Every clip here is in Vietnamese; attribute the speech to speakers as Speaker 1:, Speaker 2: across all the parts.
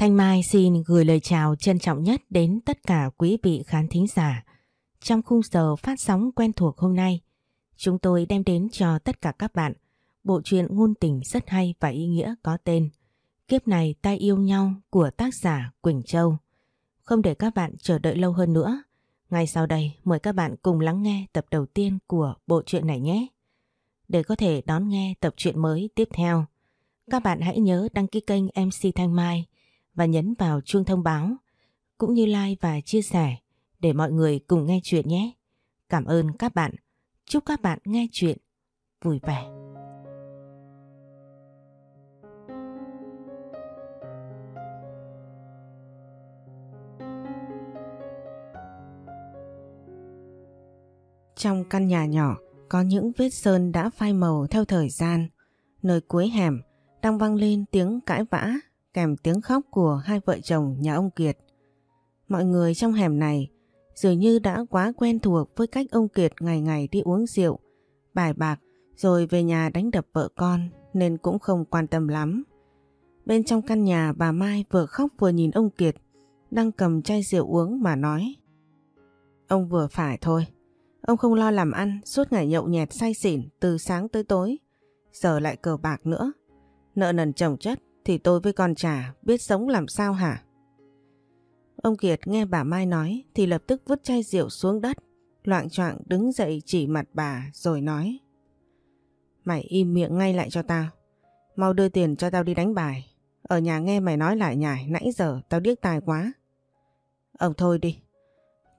Speaker 1: Thanh Mai xin gửi lời chào trân trọng nhất đến tất cả quý vị khán thính giả. Trong khung giờ phát sóng quen thuộc hôm nay, chúng tôi đem đến cho tất cả các bạn bộ truyện ngôn tình rất hay và ý nghĩa có tên Kiếp này ta yêu nhau của tác giả Quỳnh Châu. Không để các bạn chờ đợi lâu hơn nữa, ngay sau đây mời các bạn cùng lắng nghe tập đầu tiên của bộ truyện này nhé. Để có thể đón nghe tập truyện mới tiếp theo, các bạn hãy nhớ đăng ký kênh MC Thanh Mai và nhấn vào chuông thông báo, cũng như like và chia sẻ để mọi người cùng nghe chuyện nhé. Cảm ơn các bạn. Chúc các bạn nghe chuyện vui vẻ. Trong căn nhà nhỏ, có những vết sơn đã phai màu theo thời gian. Nơi cuối hẻm, đang vang lên tiếng cãi vã kèm tiếng khóc của hai vợ chồng nhà ông Kiệt. Mọi người trong hẻm này dường như đã quá quen thuộc với cách ông Kiệt ngày ngày đi uống rượu, bài bạc rồi về nhà đánh đập vợ con nên cũng không quan tâm lắm. Bên trong căn nhà bà Mai vừa khóc vừa nhìn ông Kiệt đang cầm chai rượu uống mà nói. Ông vừa phải thôi, ông không lo làm ăn suốt ngày nhậu nhẹt say xỉn từ sáng tới tối, giờ lại cờ bạc nữa. Nợ nần chồng chất thì tôi với con trà biết sống làm sao hả? Ông Kiệt nghe bà Mai nói thì lập tức vứt chai rượu xuống đất, loạn choạng đứng dậy chỉ mặt bà rồi nói. Mày im miệng ngay lại cho tao, mau đưa tiền cho tao đi đánh bài. Ở nhà nghe mày nói lại nhải nãy giờ tao điếc tai quá. Ông thôi đi,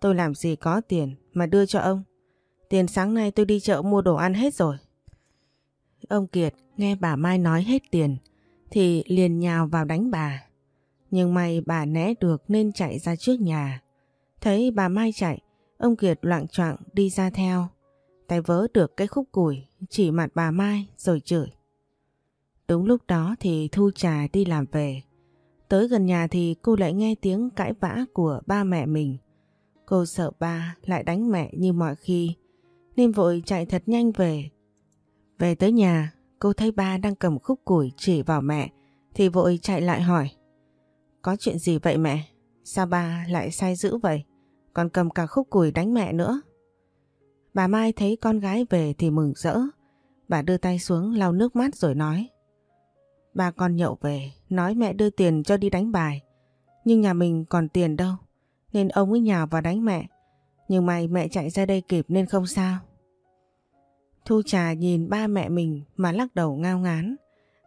Speaker 1: tôi làm gì có tiền mà đưa cho ông. Tiền sáng nay tôi đi chợ mua đồ ăn hết rồi. Ông Kiệt nghe bà Mai nói hết tiền thì liền nhào vào đánh bà. Nhưng may bà né được nên chạy ra trước nhà. Thấy bà Mai chạy, ông Kiệt loạn choạng đi ra theo. Tay vớ được cái khúc củi chỉ mặt bà Mai rồi chửi. Đúng lúc đó thì Thu Trà đi làm về. Tới gần nhà thì cô lại nghe tiếng cãi vã của ba mẹ mình. Cô sợ ba lại đánh mẹ như mọi khi nên vội chạy thật nhanh về. Về tới nhà cô thấy ba đang cầm khúc củi chỉ vào mẹ thì vội chạy lại hỏi. Có chuyện gì vậy mẹ? Sao ba lại say dữ vậy? Còn cầm cả khúc củi đánh mẹ nữa. Bà Mai thấy con gái về thì mừng rỡ. Bà đưa tay xuống lau nước mắt rồi nói. Ba con nhậu về, nói mẹ đưa tiền cho đi đánh bài. Nhưng nhà mình còn tiền đâu, nên ông ấy nhào vào đánh mẹ. Nhưng may mẹ chạy ra đây kịp nên không sao. Thu Trà nhìn ba mẹ mình mà lắc đầu ngao ngán.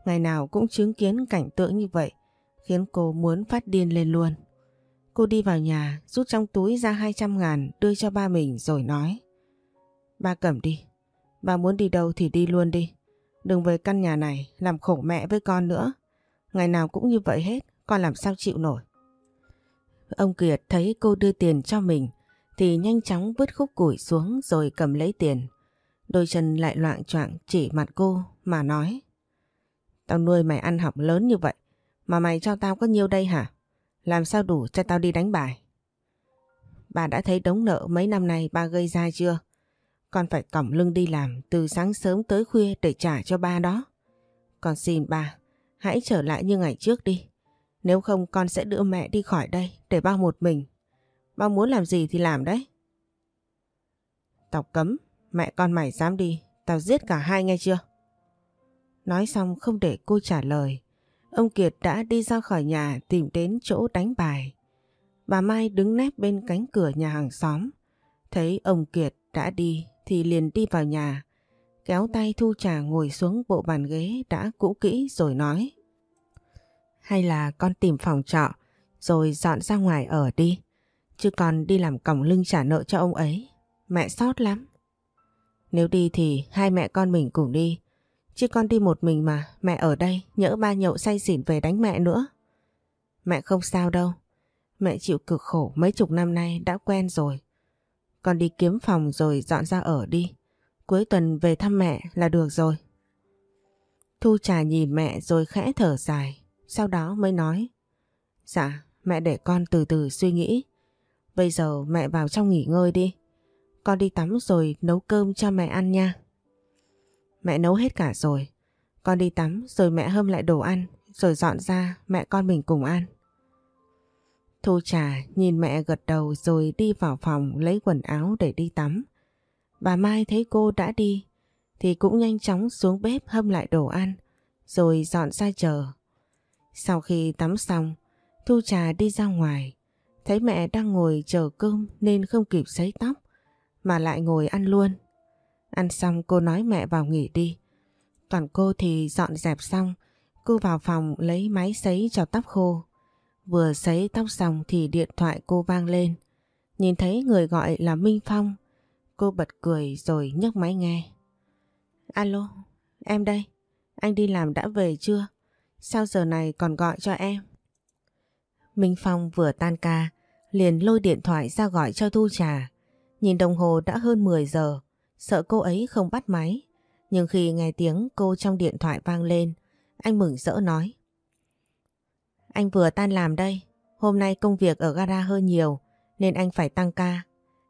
Speaker 1: Ngày nào cũng chứng kiến cảnh tượng như vậy khiến cô muốn phát điên lên luôn. Cô đi vào nhà rút trong túi ra 200 ngàn đưa cho ba mình rồi nói Ba cầm đi, ba muốn đi đâu thì đi luôn đi. Đừng về căn nhà này làm khổ mẹ với con nữa. Ngày nào cũng như vậy hết, con làm sao chịu nổi. Ông Kiệt thấy cô đưa tiền cho mình thì nhanh chóng vứt khúc củi xuống rồi cầm lấy tiền. Đôi chân lại loạn choạng chỉ mặt cô mà nói Tao nuôi mày ăn học lớn như vậy mà mày cho tao có nhiêu đây hả? Làm sao đủ cho tao đi đánh bài? Bà đã thấy đống nợ mấy năm nay ba gây ra chưa? Con phải cổng lưng đi làm từ sáng sớm tới khuya để trả cho ba đó. Con xin ba, hãy trở lại như ngày trước đi. Nếu không con sẽ đưa mẹ đi khỏi đây để bao một mình. Bao muốn làm gì thì làm đấy. Tao cấm, mẹ con mày dám đi, tao giết cả hai nghe chưa? Nói xong không để cô trả lời. Ông Kiệt đã đi ra khỏi nhà tìm đến chỗ đánh bài. Bà Mai đứng nép bên cánh cửa nhà hàng xóm. Thấy ông Kiệt đã đi thì liền đi vào nhà. Kéo tay Thu Trà ngồi xuống bộ bàn ghế đã cũ kỹ rồi nói. Hay là con tìm phòng trọ rồi dọn ra ngoài ở đi. Chứ còn đi làm cổng lưng trả nợ cho ông ấy. Mẹ sót lắm. Nếu đi thì hai mẹ con mình cùng đi. Chứ con đi một mình mà, mẹ ở đây, nhỡ ba nhậu say xỉn về đánh mẹ nữa. Mẹ không sao đâu, mẹ chịu cực khổ mấy chục năm nay đã quen rồi. Con đi kiếm phòng rồi dọn ra ở đi, cuối tuần về thăm mẹ là được rồi. Thu trà nhìn mẹ rồi khẽ thở dài, sau đó mới nói. Dạ, mẹ để con từ từ suy nghĩ. Bây giờ mẹ vào trong nghỉ ngơi đi. Con đi tắm rồi nấu cơm cho mẹ ăn nha. Mẹ nấu hết cả rồi. Con đi tắm rồi mẹ hâm lại đồ ăn rồi dọn ra mẹ con mình cùng ăn. Thu trà nhìn mẹ gật đầu rồi đi vào phòng lấy quần áo để đi tắm. Bà Mai thấy cô đã đi thì cũng nhanh chóng xuống bếp hâm lại đồ ăn rồi dọn ra chờ. Sau khi tắm xong, Thu trà đi ra ngoài, thấy mẹ đang ngồi chờ cơm nên không kịp sấy tóc mà lại ngồi ăn luôn. Ăn xong cô nói mẹ vào nghỉ đi. Còn cô thì dọn dẹp xong, cô vào phòng lấy máy sấy cho tóc khô. Vừa sấy tóc xong thì điện thoại cô vang lên. Nhìn thấy người gọi là Minh Phong. Cô bật cười rồi nhấc máy nghe. Alo, em đây. Anh đi làm đã về chưa? Sao giờ này còn gọi cho em? Minh Phong vừa tan ca, liền lôi điện thoại ra gọi cho Thu Trà. Nhìn đồng hồ đã hơn 10 giờ, sợ cô ấy không bắt máy. Nhưng khi nghe tiếng cô trong điện thoại vang lên, anh mừng rỡ nói. Anh vừa tan làm đây, hôm nay công việc ở gara hơi nhiều nên anh phải tăng ca.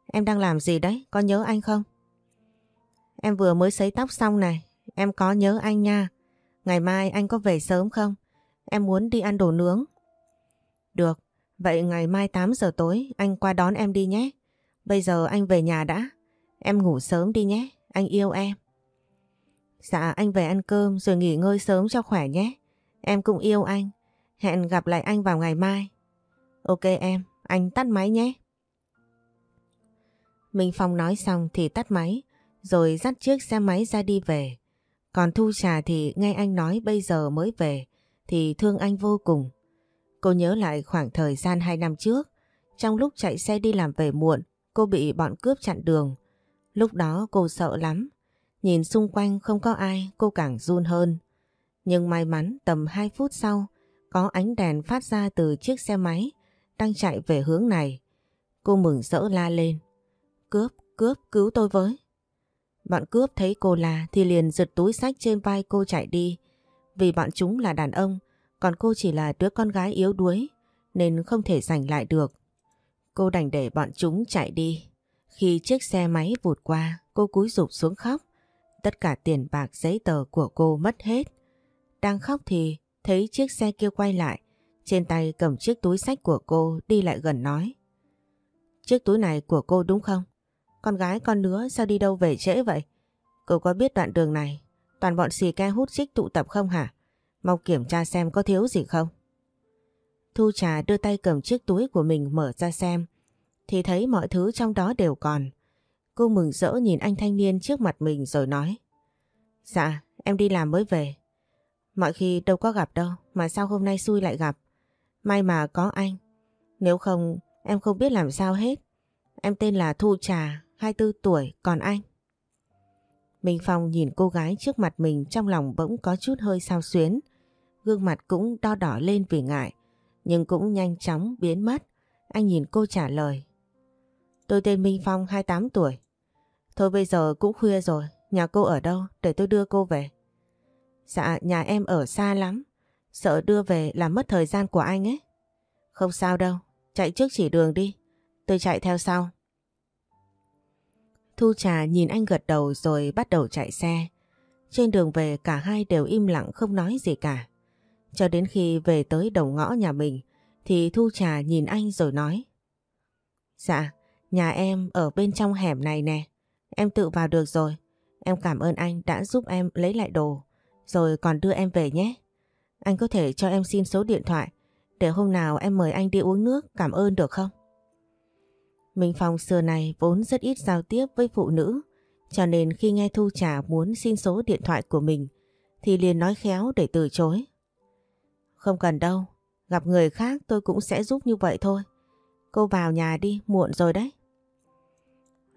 Speaker 1: Em đang làm gì đấy, có nhớ anh không? Em vừa mới sấy tóc xong này, em có nhớ anh nha. Ngày mai anh có về sớm không? Em muốn đi ăn đồ nướng. Được, vậy ngày mai 8 giờ tối anh qua đón em đi nhé. Bây giờ anh về nhà đã. Em ngủ sớm đi nhé, anh yêu em. Dạ anh về ăn cơm rồi nghỉ ngơi sớm cho khỏe nhé. Em cũng yêu anh. Hẹn gặp lại anh vào ngày mai. Ok em, anh tắt máy nhé. Minh Phong nói xong thì tắt máy, rồi dắt chiếc xe máy ra đi về. Còn Thu Trà thì nghe anh nói bây giờ mới về, thì thương anh vô cùng. Cô nhớ lại khoảng thời gian 2 năm trước, trong lúc chạy xe đi làm về muộn, cô bị bọn cướp chặn đường. Lúc đó cô sợ lắm, nhìn xung quanh không có ai cô càng run hơn. Nhưng may mắn tầm 2 phút sau, có ánh đèn phát ra từ chiếc xe máy đang chạy về hướng này. Cô mừng rỡ la lên. Cướp, cướp, cứu tôi với. Bọn cướp thấy cô là thì liền giật túi sách trên vai cô chạy đi. Vì bọn chúng là đàn ông, còn cô chỉ là đứa con gái yếu đuối nên không thể giành lại được. Cô đành để bọn chúng chạy đi. Khi chiếc xe máy vụt qua, cô cúi rụp xuống khóc. Tất cả tiền bạc giấy tờ của cô mất hết. Đang khóc thì thấy chiếc xe kia quay lại. Trên tay cầm chiếc túi sách của cô đi lại gần nói. Chiếc túi này của cô đúng không? Con gái con nữa sao đi đâu về trễ vậy? Cô có biết đoạn đường này toàn bọn xì ke hút chích tụ tập không hả? Mau kiểm tra xem có thiếu gì không? Thu trà đưa tay cầm chiếc túi của mình mở ra xem thì thấy mọi thứ trong đó đều còn. Cô mừng rỡ nhìn anh thanh niên trước mặt mình rồi nói Dạ, em đi làm mới về. Mọi khi đâu có gặp đâu mà sao hôm nay xui lại gặp. May mà có anh. Nếu không em không biết làm sao hết. Em tên là Thu Trà, 24 tuổi, còn anh? Minh Phong nhìn cô gái trước mặt mình trong lòng bỗng có chút hơi sao xuyến. Gương mặt cũng đo đỏ lên vì ngại, nhưng cũng nhanh chóng biến mất. Anh nhìn cô trả lời. Tôi tên Minh Phong 28 tuổi. Thôi bây giờ cũng khuya rồi, nhà cô ở đâu để tôi đưa cô về? Dạ nhà em ở xa lắm, sợ đưa về làm mất thời gian của anh ấy. Không sao đâu, chạy trước chỉ đường đi, tôi chạy theo sau. Thu Trà nhìn anh gật đầu rồi bắt đầu chạy xe. Trên đường về cả hai đều im lặng không nói gì cả. Cho đến khi về tới đầu ngõ nhà mình thì Thu Trà nhìn anh rồi nói. Dạ, nhà em ở bên trong hẻm này nè. Em tự vào được rồi. Em cảm ơn anh đã giúp em lấy lại đồ. Rồi còn đưa em về nhé. Anh có thể cho em xin số điện thoại để hôm nào em mời anh đi uống nước cảm ơn được không? Minh Phong xưa này vốn rất ít giao tiếp với phụ nữ, cho nên khi nghe Thu Trà muốn xin số điện thoại của mình thì liền nói khéo để từ chối. Không cần đâu, gặp người khác tôi cũng sẽ giúp như vậy thôi. Cô vào nhà đi, muộn rồi đấy.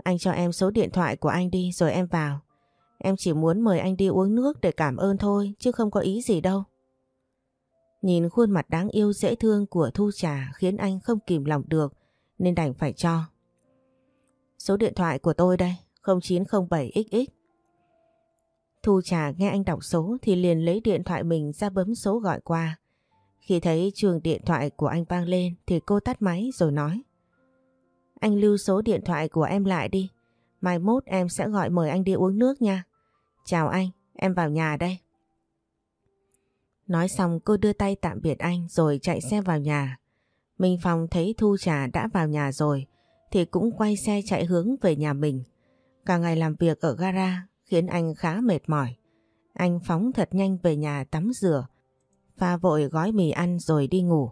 Speaker 1: Anh cho em số điện thoại của anh đi rồi em vào. Em chỉ muốn mời anh đi uống nước để cảm ơn thôi chứ không có ý gì đâu. Nhìn khuôn mặt đáng yêu dễ thương của Thu Trà khiến anh không kìm lòng được nên đành phải cho. Số điện thoại của tôi đây, 0907XX. Thu Trà nghe anh đọc số thì liền lấy điện thoại mình ra bấm số gọi qua. Khi thấy chuông điện thoại của anh vang lên thì cô tắt máy rồi nói. Anh lưu số điện thoại của em lại đi. Mai mốt em sẽ gọi mời anh đi uống nước nha. Chào anh, em vào nhà đây. Nói xong cô đưa tay tạm biệt anh rồi chạy xe vào nhà. Minh Phong thấy Thu Trà đã vào nhà rồi thì cũng quay xe chạy hướng về nhà mình. Cả ngày làm việc ở gara khiến anh khá mệt mỏi. Anh phóng thật nhanh về nhà tắm rửa, pha vội gói mì ăn rồi đi ngủ.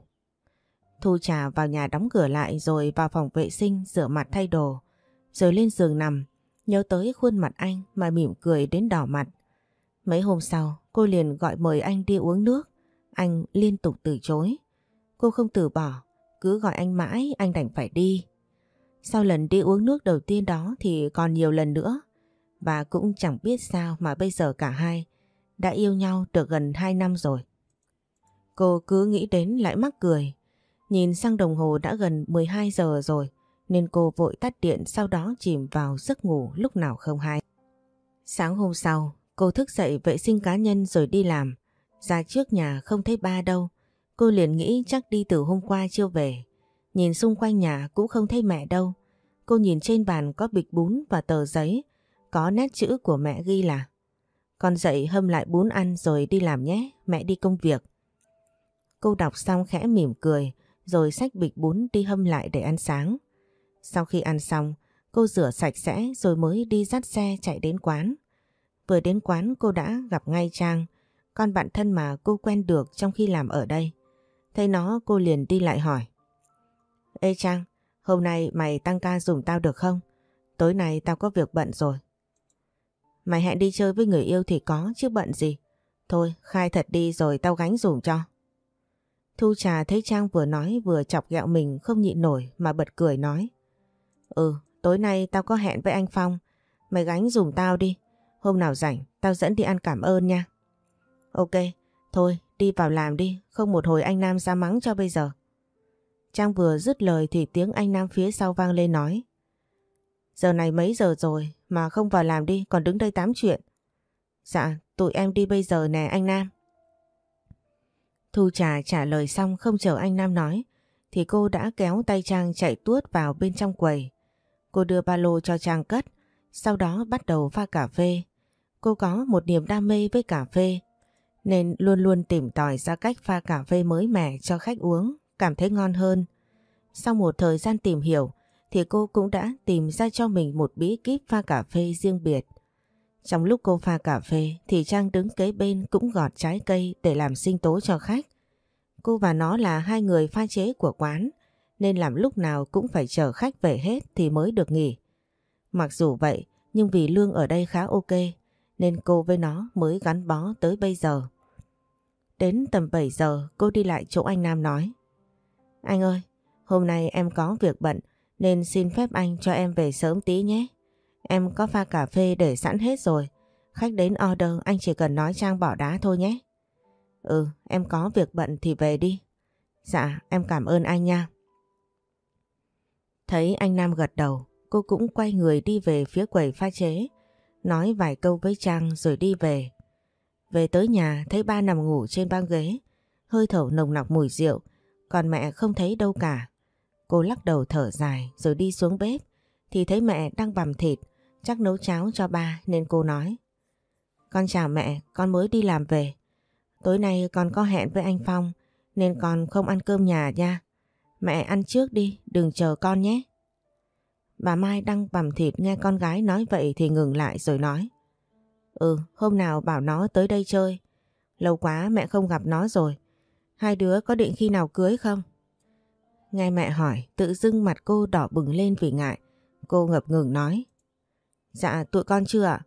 Speaker 1: Thu Trà vào nhà đóng cửa lại rồi vào phòng vệ sinh rửa mặt thay đồ, rồi lên giường nằm, nhớ tới khuôn mặt anh mà mỉm cười đến đỏ mặt. Mấy hôm sau, cô liền gọi mời anh đi uống nước, anh liên tục từ chối. Cô không từ bỏ, cứ gọi anh mãi anh đành phải đi. Sau lần đi uống nước đầu tiên đó thì còn nhiều lần nữa. Và cũng chẳng biết sao mà bây giờ cả hai đã yêu nhau được gần 2 năm rồi. Cô cứ nghĩ đến lại mắc cười. Nhìn sang đồng hồ đã gần 12 giờ rồi nên cô vội tắt điện sau đó chìm vào giấc ngủ lúc nào không hay. Sáng hôm sau, cô thức dậy vệ sinh cá nhân rồi đi làm. Ra trước nhà không thấy ba đâu. Cô liền nghĩ chắc đi từ hôm qua chưa về. Nhìn xung quanh nhà cũng không thấy mẹ đâu. Cô nhìn trên bàn có bịch bún và tờ giấy. Có nét chữ của mẹ ghi là Con dậy hâm lại bún ăn rồi đi làm nhé, mẹ đi công việc. Cô đọc xong khẽ mỉm cười rồi xách bịch bún đi hâm lại để ăn sáng. Sau khi ăn xong, cô rửa sạch sẽ rồi mới đi dắt xe chạy đến quán. Vừa đến quán cô đã gặp ngay Trang, con bạn thân mà cô quen được trong khi làm ở đây. Thấy nó cô liền đi lại hỏi. Ê Trang, hôm nay mày tăng ca dùng tao được không? Tối nay tao có việc bận rồi. Mày hẹn đi chơi với người yêu thì có chứ bận gì. Thôi khai thật đi rồi tao gánh dùng cho. Thu trà thấy Trang vừa nói vừa chọc ghẹo mình không nhịn nổi mà bật cười nói. Ừ, tối nay tao có hẹn với anh Phong. Mày gánh dùm tao đi. Hôm nào rảnh tao dẫn đi ăn cảm ơn nha. Ok, thôi đi vào làm đi, không một hồi anh Nam ra mắng cho bây giờ. Trang vừa dứt lời thì tiếng anh Nam phía sau vang lên nói. Giờ này mấy giờ rồi mà không vào làm đi còn đứng đây tám chuyện. Dạ, tụi em đi bây giờ nè anh Nam. Thu trà trả lời xong không chờ anh Nam nói thì cô đã kéo tay Trang chạy tuốt vào bên trong quầy. Cô đưa ba lô cho Trang cất, sau đó bắt đầu pha cà phê. Cô có một niềm đam mê với cà phê nên luôn luôn tìm tòi ra cách pha cà phê mới mẻ cho khách uống, cảm thấy ngon hơn. Sau một thời gian tìm hiểu thì cô cũng đã tìm ra cho mình một bí kíp pha cà phê riêng biệt. Trong lúc cô pha cà phê thì Trang đứng kế bên cũng gọt trái cây để làm sinh tố cho khách. Cô và nó là hai người pha chế của quán nên làm lúc nào cũng phải chờ khách về hết thì mới được nghỉ. Mặc dù vậy nhưng vì lương ở đây khá ok nên cô với nó mới gắn bó tới bây giờ. Đến tầm 7 giờ cô đi lại chỗ anh Nam nói Anh ơi, hôm nay em có việc bận nên xin phép anh cho em về sớm tí nhé. Em có pha cà phê để sẵn hết rồi. Khách đến order anh chỉ cần nói Trang bỏ đá thôi nhé. Ừ, em có việc bận thì về đi. Dạ, em cảm ơn anh nha. Thấy anh Nam gật đầu, cô cũng quay người đi về phía quầy pha chế, nói vài câu với Trang rồi đi về. Về tới nhà thấy ba nằm ngủ trên băng ghế, hơi thở nồng nặc mùi rượu, còn mẹ không thấy đâu cả. Cô lắc đầu thở dài rồi đi xuống bếp, thì thấy mẹ đang bằm thịt, chắc nấu cháo cho ba nên cô nói. Con chào mẹ, con mới đi làm về. Tối nay con có hẹn với anh Phong nên con không ăn cơm nhà nha. Mẹ ăn trước đi, đừng chờ con nhé. Bà Mai đang bằm thịt nghe con gái nói vậy thì ngừng lại rồi nói. Ừ, hôm nào bảo nó tới đây chơi. Lâu quá mẹ không gặp nó rồi. Hai đứa có định khi nào cưới không? Nghe mẹ hỏi, tự dưng mặt cô đỏ bừng lên vì ngại. Cô ngập ngừng nói. Dạ, tụi con chưa ạ?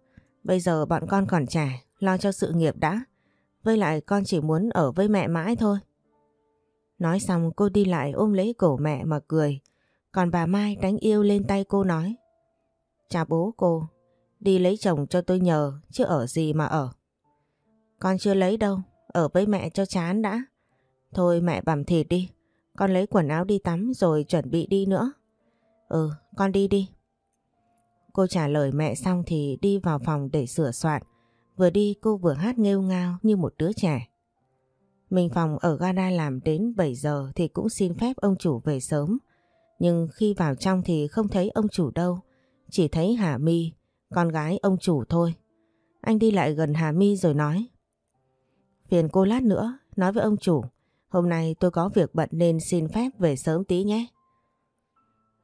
Speaker 1: Bây giờ bọn con còn trẻ, lo cho sự nghiệp đã. Với lại con chỉ muốn ở với mẹ mãi thôi. Nói xong cô đi lại ôm lấy cổ mẹ mà cười. Còn bà Mai đánh yêu lên tay cô nói. Chào bố cô, đi lấy chồng cho tôi nhờ, chứ ở gì mà ở. Con chưa lấy đâu, ở với mẹ cho chán đã. Thôi mẹ bằm thịt đi, con lấy quần áo đi tắm rồi chuẩn bị đi nữa. Ừ, con đi đi. Cô trả lời mẹ xong thì đi vào phòng để sửa soạn. Vừa đi cô vừa hát nghêu ngao như một đứa trẻ. Mình phòng ở gara làm đến 7 giờ thì cũng xin phép ông chủ về sớm. Nhưng khi vào trong thì không thấy ông chủ đâu. Chỉ thấy Hà My, con gái ông chủ thôi. Anh đi lại gần Hà My rồi nói. Phiền cô lát nữa, nói với ông chủ. Hôm nay tôi có việc bận nên xin phép về sớm tí nhé.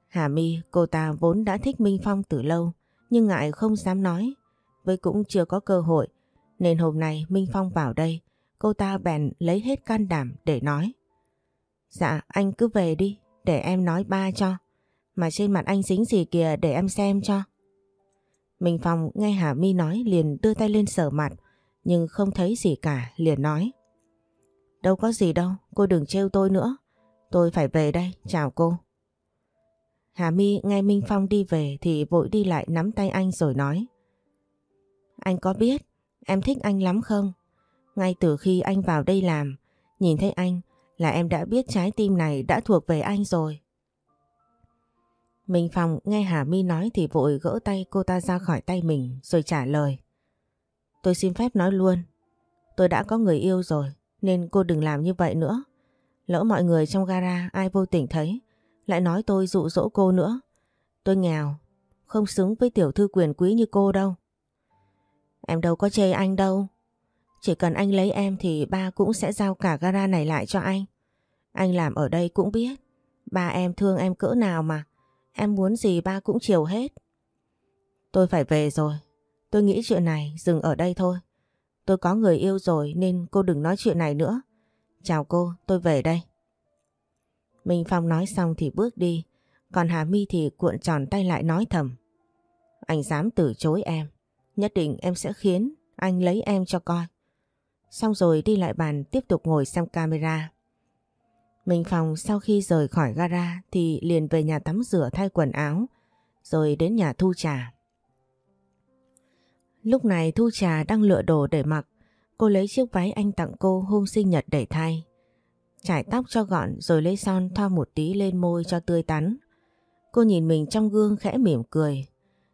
Speaker 1: Hà My, cô ta vốn đã thích Minh Phong từ lâu, nhưng ngại không dám nói, với cũng chưa có cơ hội, nên hôm nay Minh Phong vào đây, cô ta bèn lấy hết can đảm để nói. Dạ, anh cứ về đi, để em nói ba cho. Mà trên mặt anh dính gì kìa để em xem cho. Minh Phong nghe Hà My nói liền đưa tay lên sờ mặt, nhưng không thấy gì cả, liền nói. Đâu có gì đâu, cô đừng trêu tôi nữa. Tôi phải về đây, chào cô. Hà My nghe Minh Phong đi về thì vội đi lại nắm tay anh rồi nói. Anh có biết em thích anh lắm không? Ngay từ khi anh vào đây làm, nhìn thấy anh là em đã biết trái tim này đã thuộc về anh rồi. Minh Phong nghe Hà My nói thì vội gỡ tay cô ta ra khỏi tay mình rồi trả lời. Tôi xin phép nói luôn, tôi đã có người yêu rồi nên cô đừng làm như vậy nữa. Lỡ mọi người trong gara ai vô tình thấy lại nói tôi dụ dỗ cô nữa. Tôi nghèo, không xứng với tiểu thư quyền quý như cô đâu. Em đâu có chê anh đâu. Chỉ cần anh lấy em thì ba cũng sẽ giao cả gara này lại cho anh. Anh làm ở đây cũng biết. Ba em thương em cỡ nào mà. Em muốn gì ba cũng chiều hết. Tôi phải về rồi. Tôi nghĩ chuyện này dừng ở đây thôi. Tôi có người yêu rồi nên cô đừng nói chuyện này nữa. Chào cô, tôi về đây. Minh Phong nói xong thì bước đi. Còn Hà My thì cuộn tròn tay lại nói thầm. Anh dám từ chối em. Nhất định em sẽ khiến anh lấy em cho coi. Xong rồi đi lại bàn tiếp tục ngồi xem camera. Minh Phong sau khi rời khỏi gara thì liền về nhà tắm rửa thay quần áo, rồi đến nhà thu trà. Lúc này thu trà đang lựa đồ để mặc, cô lấy chiếc váy anh tặng cô hôm sinh nhật để thay chải tóc cho gọn rồi lấy son thoa một tí lên môi cho tươi tắn. Cô nhìn mình trong gương khẽ mỉm cười.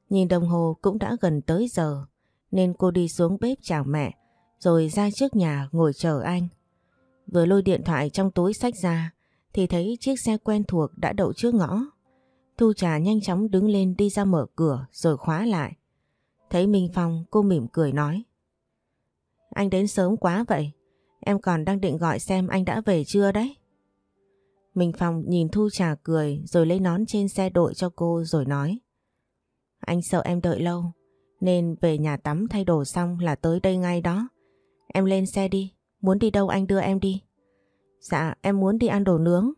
Speaker 1: Nhìn đồng hồ cũng đã gần tới giờ, nên cô đi xuống bếp chào mẹ, rồi ra trước nhà ngồi chờ anh. Vừa lôi điện thoại trong túi sách ra thì thấy chiếc xe quen thuộc đã đậu trước ngõ. Thu Trà nhanh chóng đứng lên đi ra mở cửa rồi khóa lại. Thấy Minh Phong cô mỉm cười nói. Anh đến sớm quá vậy. Em còn đang định gọi xem anh đã về chưa đấy. Minh Phong nhìn Thu Trà cười rồi lấy nón trên xe đội cho cô rồi nói. Anh sợ em đợi lâu nên về nhà tắm thay đồ xong là tới đây ngay đó. Em lên xe đi, Muốn đi đâu anh đưa em đi. Dạ em muốn đi ăn đồ nướng.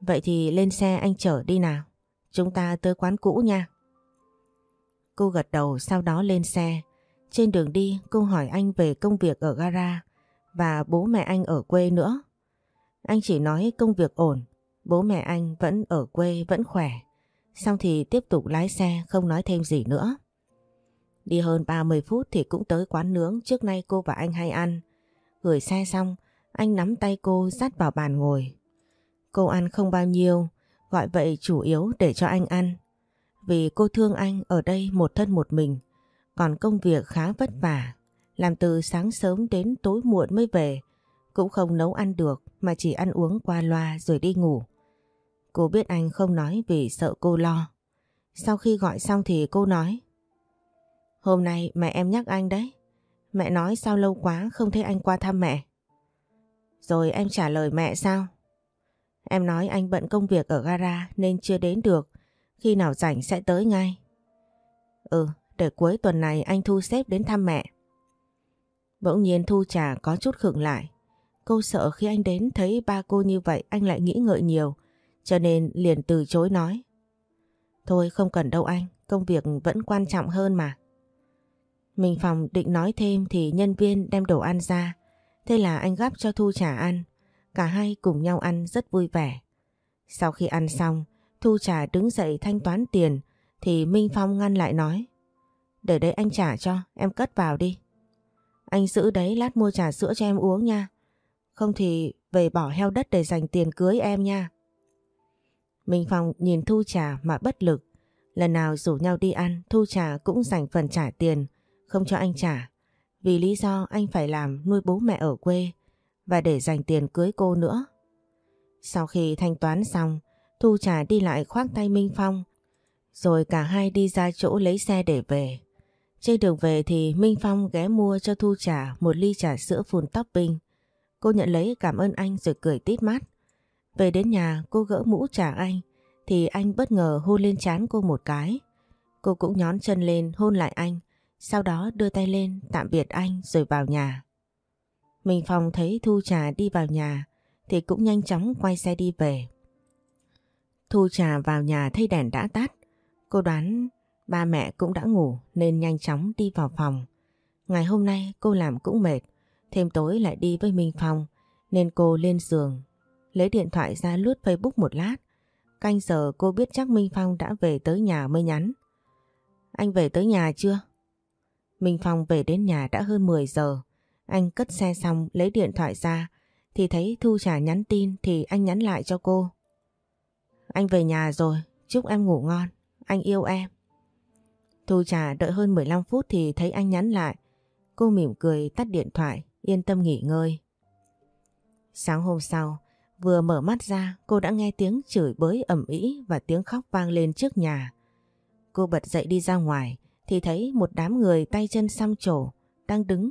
Speaker 1: Vậy thì lên xe anh chở đi nào. Chúng ta tới quán cũ nha. Cô gật đầu sau đó lên xe. Trên đường đi cô hỏi anh về công việc ở gara và bố mẹ anh ở quê nữa. Anh chỉ nói công việc ổn, bố mẹ anh vẫn ở quê vẫn khỏe. Xong thì tiếp tục lái xe không nói thêm gì nữa. Đi hơn 30 phút thì cũng tới quán nướng trước nay cô và anh hay ăn. Gửi xe xong, anh nắm tay cô dắt vào bàn ngồi. Cô ăn không bao nhiêu, gọi vậy chủ yếu để cho anh ăn. Vì cô thương anh ở đây một thân một mình, còn công việc khá vất vả. Làm từ sáng sớm đến tối muộn mới về, cũng không nấu ăn được mà chỉ ăn uống qua loa rồi đi ngủ. Cô biết anh không nói vì sợ cô lo. Sau khi gọi xong thì cô nói Hôm nay mẹ em nhắc anh đấy Mẹ nói sao lâu quá không thấy anh qua thăm mẹ. Rồi em trả lời mẹ sao? Em nói anh bận công việc ở gara nên chưa đến được. Khi nào rảnh sẽ tới ngay. Ừ, để cuối tuần này anh thu xếp đến thăm mẹ. Bỗng nhiên Thu Trà có chút khựng lại. Cô sợ khi anh đến thấy ba cô như vậy anh lại nghĩ ngợi nhiều. Cho nên liền từ chối nói. Thôi không cần đâu anh, công việc vẫn quan trọng hơn mà. Mình phòng định nói thêm thì nhân viên đem đồ ăn ra. Thế là anh gắp cho Thu Trà ăn. Cả hai cùng nhau ăn rất vui vẻ. Sau khi ăn xong, Thu Trà đứng dậy thanh toán tiền thì Minh Phong ngăn lại nói. Để đấy anh trả cho, em cất vào đi. Anh giữ đấy lát mua trà sữa cho em uống nha. Không thì về bỏ heo đất để dành tiền cưới em nha. Minh Phong nhìn Thu Trà mà bất lực. Lần nào rủ nhau đi ăn, Thu Trà cũng dành phần trả tiền không cho anh trả vì lý do anh phải làm nuôi bố mẹ ở quê và để dành tiền cưới cô nữa. Sau khi thanh toán xong, Thu Trà đi lại khoác tay Minh Phong rồi cả hai đi ra chỗ lấy xe để về. Trên đường về thì Minh Phong ghé mua cho Thu Trà một ly trà sữa phun topping. Cô nhận lấy cảm ơn anh rồi cười tít mắt. Về đến nhà cô gỡ mũ trả anh thì anh bất ngờ hôn lên trán cô một cái. Cô cũng nhón chân lên hôn lại anh, sau đó đưa tay lên tạm biệt anh rồi vào nhà. Minh Phong thấy Thu Trà đi vào nhà thì cũng nhanh chóng quay xe đi về. Thu Trà vào nhà thấy đèn đã tắt. Cô đoán ba mẹ cũng đã ngủ nên nhanh chóng đi vào phòng. Ngày hôm nay cô làm cũng mệt, thêm tối lại đi với Minh Phong nên cô lên giường, lấy điện thoại ra lướt Facebook một lát. Canh giờ cô biết chắc Minh Phong đã về tới nhà mới nhắn. Anh về tới nhà chưa? Minh Phong về đến nhà đã hơn 10 giờ. Anh cất xe xong lấy điện thoại ra thì thấy Thu Trà nhắn tin thì anh nhắn lại cho cô. Anh về nhà rồi, chúc em ngủ ngon, anh yêu em. Thu Trà đợi hơn 15 phút thì thấy anh nhắn lại. Cô mỉm cười tắt điện thoại, yên tâm nghỉ ngơi. Sáng hôm sau, vừa mở mắt ra cô đã nghe tiếng chửi bới ẩm ý và tiếng khóc vang lên trước nhà. Cô bật dậy đi ra ngoài thì thấy một đám người tay chân xăm trổ đang đứng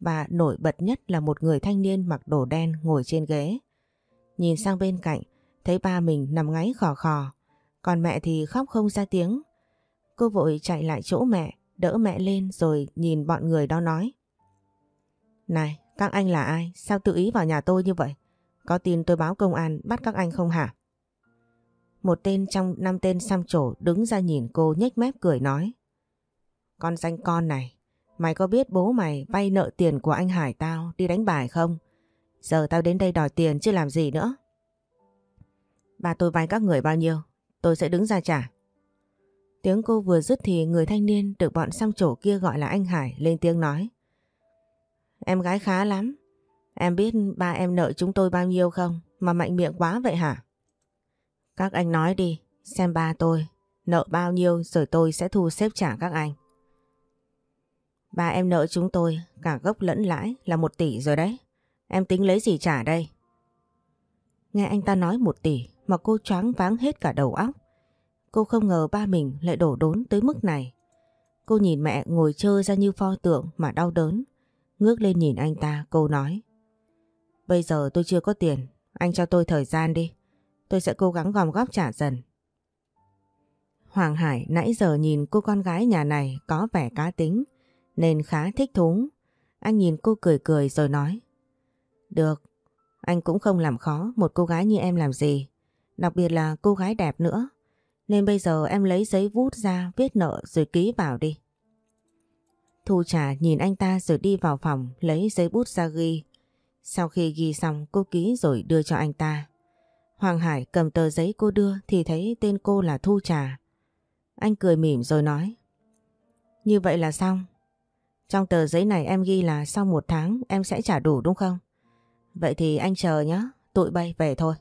Speaker 1: và nổi bật nhất là một người thanh niên mặc đồ đen ngồi trên ghế. Nhìn sang bên cạnh thấy ba mình nằm ngáy khò khò còn mẹ thì khóc không ra tiếng. Cô vội chạy lại chỗ mẹ đỡ mẹ lên rồi nhìn bọn người đó nói. Này, các anh là ai? Sao tự ý vào nhà tôi như vậy? Có tin tôi báo công an bắt các anh không hả? Một tên trong năm tên xăm trổ đứng ra nhìn cô nhếch mép cười nói. Con danh con này, mày có biết bố mày vay nợ tiền của anh Hải tao đi đánh bài không? Giờ tao đến đây đòi tiền chứ làm gì nữa. Bà tôi vay các người bao nhiêu, tôi sẽ đứng ra trả. Tiếng cô vừa dứt thì người thanh niên được bọn xăm trổ kia gọi là anh Hải lên tiếng nói. Em gái khá lắm. Em biết ba em nợ chúng tôi bao nhiêu không? Mà mạnh miệng quá vậy hả? Các anh nói đi, xem ba tôi nợ bao nhiêu rồi tôi sẽ thu xếp trả các anh. Ba em nợ chúng tôi cả gốc lẫn lãi là một tỷ rồi đấy. Em tính lấy gì trả đây? Nghe anh ta nói một tỷ mà cô choáng váng hết cả đầu óc. Cô không ngờ ba mình lại đổ đốn tới mức này. Cô nhìn mẹ ngồi chơi ra như pho tượng mà đau đớn. Ngước lên nhìn anh ta, cô nói. Bây giờ tôi chưa có tiền, anh cho tôi thời gian đi. Tôi sẽ cố gắng gom góp trả dần. Hoàng Hải nãy giờ nhìn cô con gái nhà này có vẻ cá tính, nên khá thích thú. Anh nhìn cô cười cười rồi nói. Được, anh cũng không làm khó một cô gái như em làm gì. Đặc biệt là cô gái đẹp nữa. Nên bây giờ em lấy giấy bút ra viết nợ rồi ký vào đi. Thu Trà nhìn anh ta rồi đi vào phòng lấy giấy bút ra ghi. Sau khi ghi xong cô ký rồi đưa cho anh ta. Hoàng Hải cầm tờ giấy cô đưa thì thấy tên cô là Thu Trà. Anh cười mỉm rồi nói. Như vậy là xong. Trong tờ giấy này em ghi là sau một tháng em sẽ trả đủ đúng không? Vậy thì anh chờ nhé, tụi bay về thôi.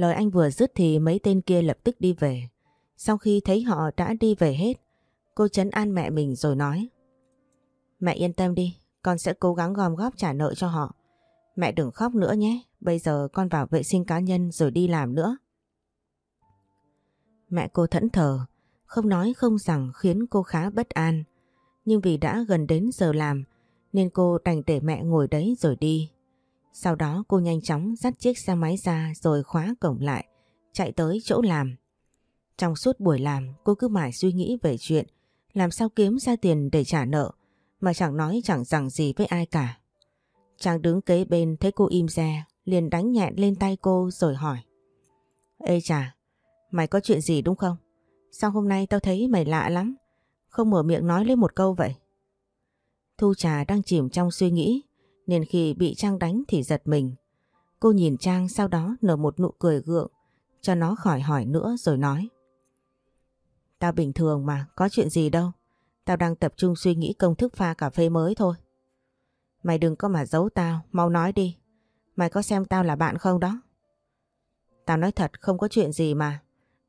Speaker 1: Lời anh vừa dứt thì mấy tên kia lập tức đi về. Sau khi thấy họ đã đi về hết, cô chấn an mẹ mình rồi nói. Mẹ yên tâm đi, con sẽ cố gắng gom góp trả nợ cho họ. Mẹ đừng khóc nữa nhé, bây giờ con vào vệ sinh cá nhân rồi đi làm nữa. Mẹ cô thẫn thờ, không nói không rằng khiến cô khá bất an. Nhưng vì đã gần đến giờ làm nên cô đành để mẹ ngồi đấy rồi đi. Sau đó cô nhanh chóng dắt chiếc xe máy ra rồi khóa cổng lại, chạy tới chỗ làm. Trong suốt buổi làm cô cứ mãi suy nghĩ về chuyện làm sao kiếm ra tiền để trả nợ mà chẳng nói chẳng rằng gì với ai cả. Chàng đứng kế bên thấy cô im re liền đánh nhẹ lên tay cô rồi hỏi. Ê chà, mày có chuyện gì đúng không? Sao hôm nay tao thấy mày lạ lắm, không mở miệng nói lên một câu vậy? Thu trà đang chìm trong suy nghĩ nên khi bị Trang đánh thì giật mình. Cô nhìn Trang sau đó nở một nụ cười gượng cho nó khỏi hỏi nữa rồi nói. Tao bình thường mà, có chuyện gì đâu. Tao đang tập trung suy nghĩ công thức pha cà phê mới thôi. Mày đừng có mà giấu tao, mau nói đi. Mày có xem tao là bạn không đó? Tao nói thật không có chuyện gì mà.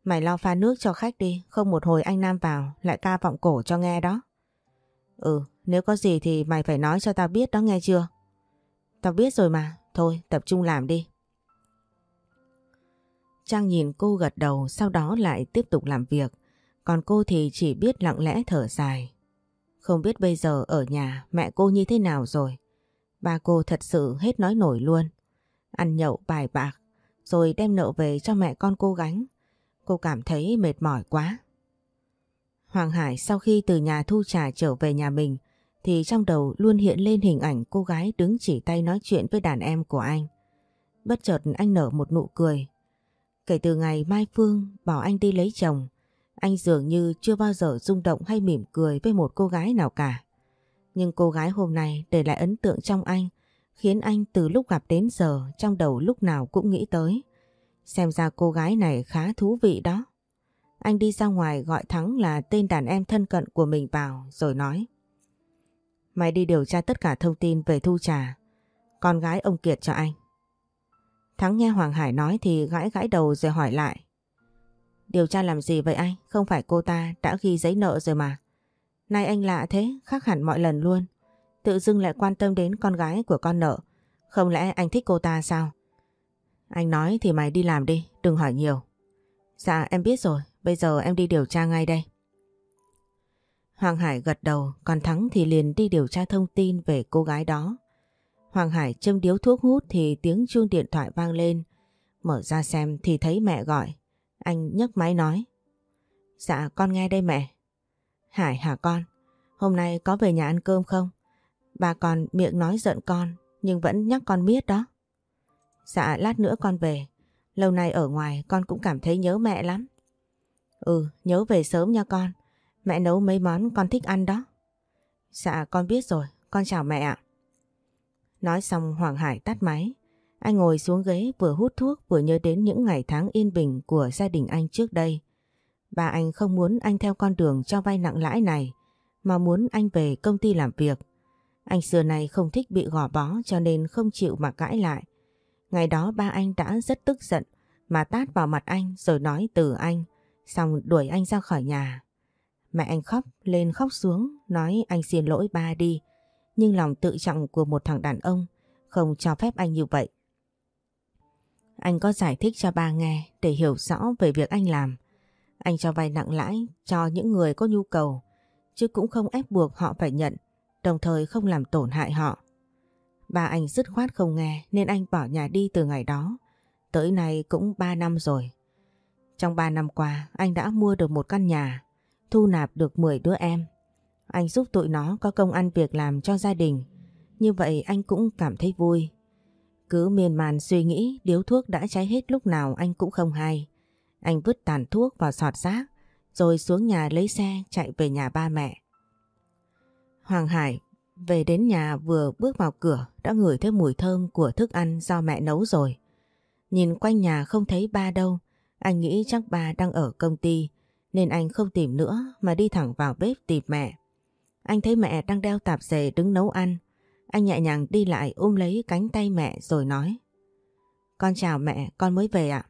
Speaker 1: Mày lo pha nước cho khách đi, không một hồi anh Nam vào lại ca vọng cổ cho nghe đó. Ừ, nếu có gì thì mày phải nói cho tao biết đó nghe chưa? Tao biết rồi mà, thôi tập trung làm đi. Trang nhìn cô gật đầu sau đó lại tiếp tục làm việc. Còn cô thì chỉ biết lặng lẽ thở dài. Không biết bây giờ ở nhà mẹ cô như thế nào rồi. Ba cô thật sự hết nói nổi luôn. Ăn nhậu bài bạc, rồi đem nợ về cho mẹ con cô gánh. Cô cảm thấy mệt mỏi quá. Hoàng Hải sau khi từ nhà thu trà trở về nhà mình thì trong đầu luôn hiện lên hình ảnh cô gái đứng chỉ tay nói chuyện với đàn em của anh. Bất chợt anh nở một nụ cười. Kể từ ngày Mai Phương bảo anh đi lấy chồng, anh dường như chưa bao giờ rung động hay mỉm cười với một cô gái nào cả. Nhưng cô gái hôm nay để lại ấn tượng trong anh, khiến anh từ lúc gặp đến giờ trong đầu lúc nào cũng nghĩ tới. Xem ra cô gái này khá thú vị đó. Anh đi ra ngoài gọi Thắng là tên đàn em thân cận của mình vào rồi nói. Mày đi điều tra tất cả thông tin về Thu Trà, con gái ông Kiệt cho anh. Thắng nghe Hoàng Hải nói thì gãi gãi đầu rồi hỏi lại. Điều tra làm gì vậy anh? Không phải cô ta đã ghi giấy nợ rồi mà. Nay anh lạ thế, khác hẳn mọi lần luôn. Tự dưng lại quan tâm đến con gái của con nợ. Không lẽ anh thích cô ta sao? Anh nói thì mày đi làm đi, đừng hỏi nhiều. Dạ em biết rồi, bây giờ em đi điều tra ngay đây. Hoàng Hải gật đầu, còn Thắng thì liền đi điều tra thông tin về cô gái đó. Hoàng Hải châm điếu thuốc hút thì tiếng chuông điện thoại vang lên. Mở ra xem thì thấy mẹ gọi. Anh nhấc máy nói. Dạ con nghe đây mẹ. Hải hả con? Hôm nay có về nhà ăn cơm không? Bà còn miệng nói giận con nhưng vẫn nhắc con biết đó. Dạ lát nữa con về. Lâu nay ở ngoài con cũng cảm thấy nhớ mẹ lắm. Ừ nhớ về sớm nha con. Mẹ nấu mấy món con thích ăn đó. Dạ con biết rồi. Con chào mẹ ạ. Nói xong Hoàng Hải tắt máy. Anh ngồi xuống ghế vừa hút thuốc vừa nhớ đến những ngày tháng yên bình của gia đình anh trước đây. Bà anh không muốn anh theo con đường cho vay nặng lãi này, mà muốn anh về công ty làm việc. Anh xưa này không thích bị gò bó cho nên không chịu mà cãi lại. Ngày đó ba anh đã rất tức giận mà tát vào mặt anh rồi nói từ anh, xong đuổi anh ra khỏi nhà. Mẹ anh khóc lên khóc xuống nói anh xin lỗi ba đi, nhưng lòng tự trọng của một thằng đàn ông không cho phép anh như vậy. Anh có giải thích cho ba nghe để hiểu rõ về việc anh làm. Anh cho vay nặng lãi cho những người có nhu cầu, chứ cũng không ép buộc họ phải nhận, đồng thời không làm tổn hại họ. Ba anh dứt khoát không nghe nên anh bỏ nhà đi từ ngày đó. Tới nay cũng 3 năm rồi. Trong 3 năm qua anh đã mua được một căn nhà, thu nạp được 10 đứa em. Anh giúp tụi nó có công ăn việc làm cho gia đình. Như vậy anh cũng cảm thấy vui. Cứ miên man suy nghĩ điếu thuốc đã cháy hết lúc nào anh cũng không hay. Anh vứt tàn thuốc vào sọt rác rồi xuống nhà lấy xe chạy về nhà ba mẹ. Hoàng Hải về đến nhà vừa bước vào cửa đã ngửi thấy mùi thơm của thức ăn do mẹ nấu rồi. Nhìn quanh nhà không thấy ba đâu, anh nghĩ chắc ba đang ở công ty nên anh không tìm nữa mà đi thẳng vào bếp tìm mẹ. Anh thấy mẹ đang đeo tạp dề đứng nấu ăn. Anh nhẹ nhàng đi lại ôm lấy cánh tay mẹ rồi nói. Con chào mẹ, con mới về ạ.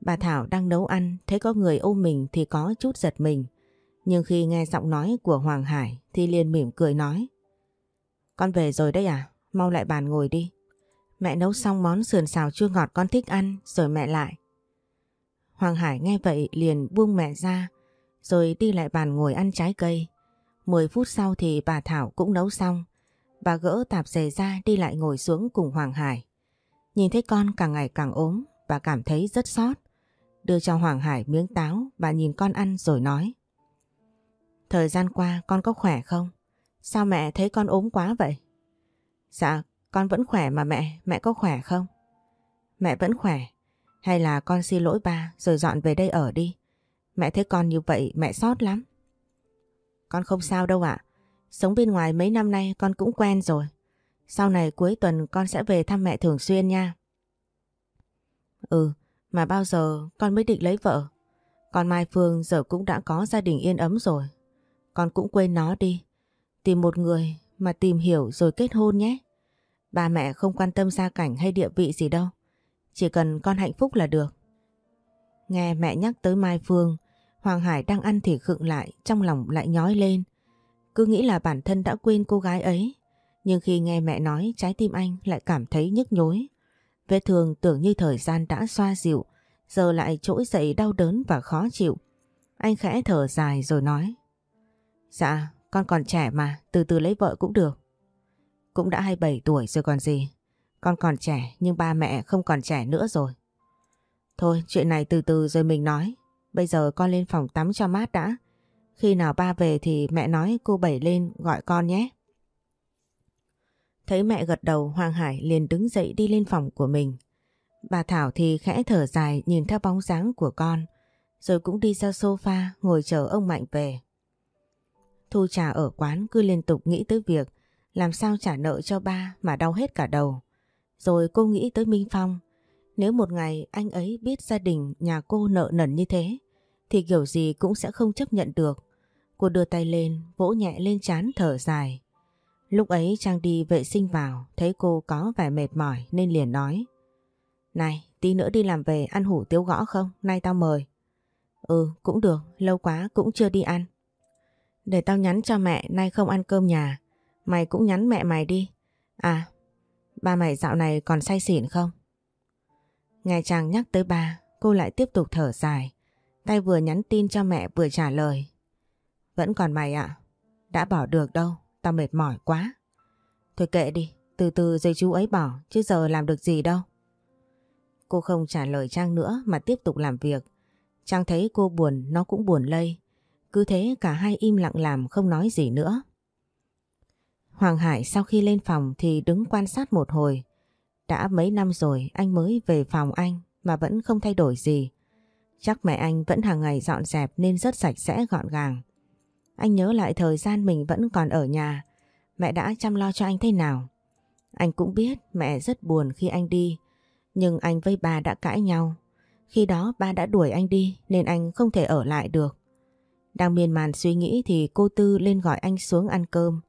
Speaker 1: Bà Thảo đang nấu ăn, thấy có người ôm mình thì có chút giật mình. Nhưng khi nghe giọng nói của Hoàng Hải thì liền mỉm cười nói. Con về rồi đấy à? Mau lại bàn ngồi đi. Mẹ nấu xong món sườn xào chua ngọt con thích ăn rồi mẹ lại. Hoàng Hải nghe vậy liền buông mẹ ra rồi đi lại bàn ngồi ăn trái cây. 10 phút sau thì bà Thảo cũng nấu xong. Bà gỡ tạp dề ra đi lại ngồi xuống cùng Hoàng Hải. Nhìn thấy con càng ngày càng ốm, bà cảm thấy rất xót. Đưa cho Hoàng Hải miếng táo, bà nhìn con ăn rồi nói. Thời gian qua con có khỏe không? Sao mẹ thấy con ốm quá vậy? Dạ, con vẫn khỏe mà mẹ, mẹ có khỏe không? Mẹ vẫn khỏe. Hay là con xin lỗi ba rồi dọn về đây ở đi. Mẹ thấy con như vậy mẹ sót lắm. Con không sao đâu ạ. Sống bên ngoài mấy năm nay con cũng quen rồi. Sau này cuối tuần con sẽ về thăm mẹ thường xuyên nha. Ừ, mà bao giờ con mới định lấy vợ? Con Mai Phương giờ cũng đã có gia đình yên ấm rồi. Con cũng quên nó đi. Tìm một người mà tìm hiểu rồi kết hôn nhé. Ba mẹ không quan tâm gia cảnh hay địa vị gì đâu. Chỉ cần con hạnh phúc là được. Nghe mẹ nhắc tới Mai Phương, Hoàng Hải đang ăn thì khựng lại, trong lòng lại nhói lên. Cứ nghĩ là bản thân đã quên cô gái ấy. Nhưng khi nghe mẹ nói trái tim anh lại cảm thấy nhức nhối. Vết thương tưởng như thời gian đã xoa dịu, giờ lại trỗi dậy đau đớn và khó chịu. Anh khẽ thở dài rồi nói. Dạ, con còn trẻ mà, từ từ lấy vợ cũng được. cũng đã 27 tuổi rồi còn gì. Con còn trẻ, nhưng ba mẹ không còn trẻ nữa rồi. Thôi, chuyện này từ từ rồi mình nói. Bây giờ con lên phòng tắm cho mát đã. Khi nào ba về thì mẹ nói cô Bảy lên gọi con nhé. Thấy mẹ gật đầu, Hoàng Hải liền đứng dậy đi lên phòng của mình. Bà Thảo thì khẽ thở dài, nhìn theo bóng dáng của con. Rồi cũng đi ra sofa, ngồi chờ ông Mạnh về. Thu trà ở quán cứ liên tục nghĩ tới việc làm sao trả nợ cho ba mà đau hết cả đầu. Rồi cô nghĩ tới Minh Phong. Nếu một ngày anh ấy biết gia đình nhà cô nợ nần như thế thì kiểu gì cũng sẽ không chấp nhận được. Cô đưa tay lên, vỗ nhẹ lên chán thở dài. Lúc ấy Trang đi vệ sinh vào, thấy cô có vẻ mệt mỏi nên liền nói. Này, tí nữa đi làm về ăn hủ tiếu gõ không? Nay tao mời. Ừ, cũng được, lâu quá cũng chưa đi ăn. Để tao nhắn cho mẹ nay không ăn cơm nhà. Mày cũng nhắn mẹ mày đi. À, ba mày dạo này còn say xỉn không? Nghe chàng nhắc tới ba, cô lại tiếp tục thở dài. Tay vừa nhắn tin cho mẹ vừa trả lời. Vẫn còn mày ạ. Đã bỏ được đâu, tao mệt mỏi quá. Thôi kệ đi, từ từ rồi chú ấy bỏ, chứ giờ làm được gì đâu. Cô không trả lời Trang nữa mà tiếp tục làm việc. Trang thấy cô buồn, nó cũng buồn lây. Cứ thế cả hai im lặng làm không nói gì nữa. Hoàng Hải sau khi lên phòng thì đứng quan sát một hồi. Đã mấy năm rồi anh mới về phòng anh mà vẫn không thay đổi gì. Chắc mẹ anh vẫn hàng ngày dọn dẹp nên rất sạch sẽ gọn gàng. Anh nhớ lại thời gian mình vẫn còn ở nhà, mẹ đã chăm lo cho anh thế nào. Anh cũng biết mẹ rất buồn khi anh đi, nhưng anh với bà đã cãi nhau. Khi đó ba đã đuổi anh đi nên anh không thể ở lại được. Đang miên man suy nghĩ thì cô Tư lên gọi anh xuống ăn cơm.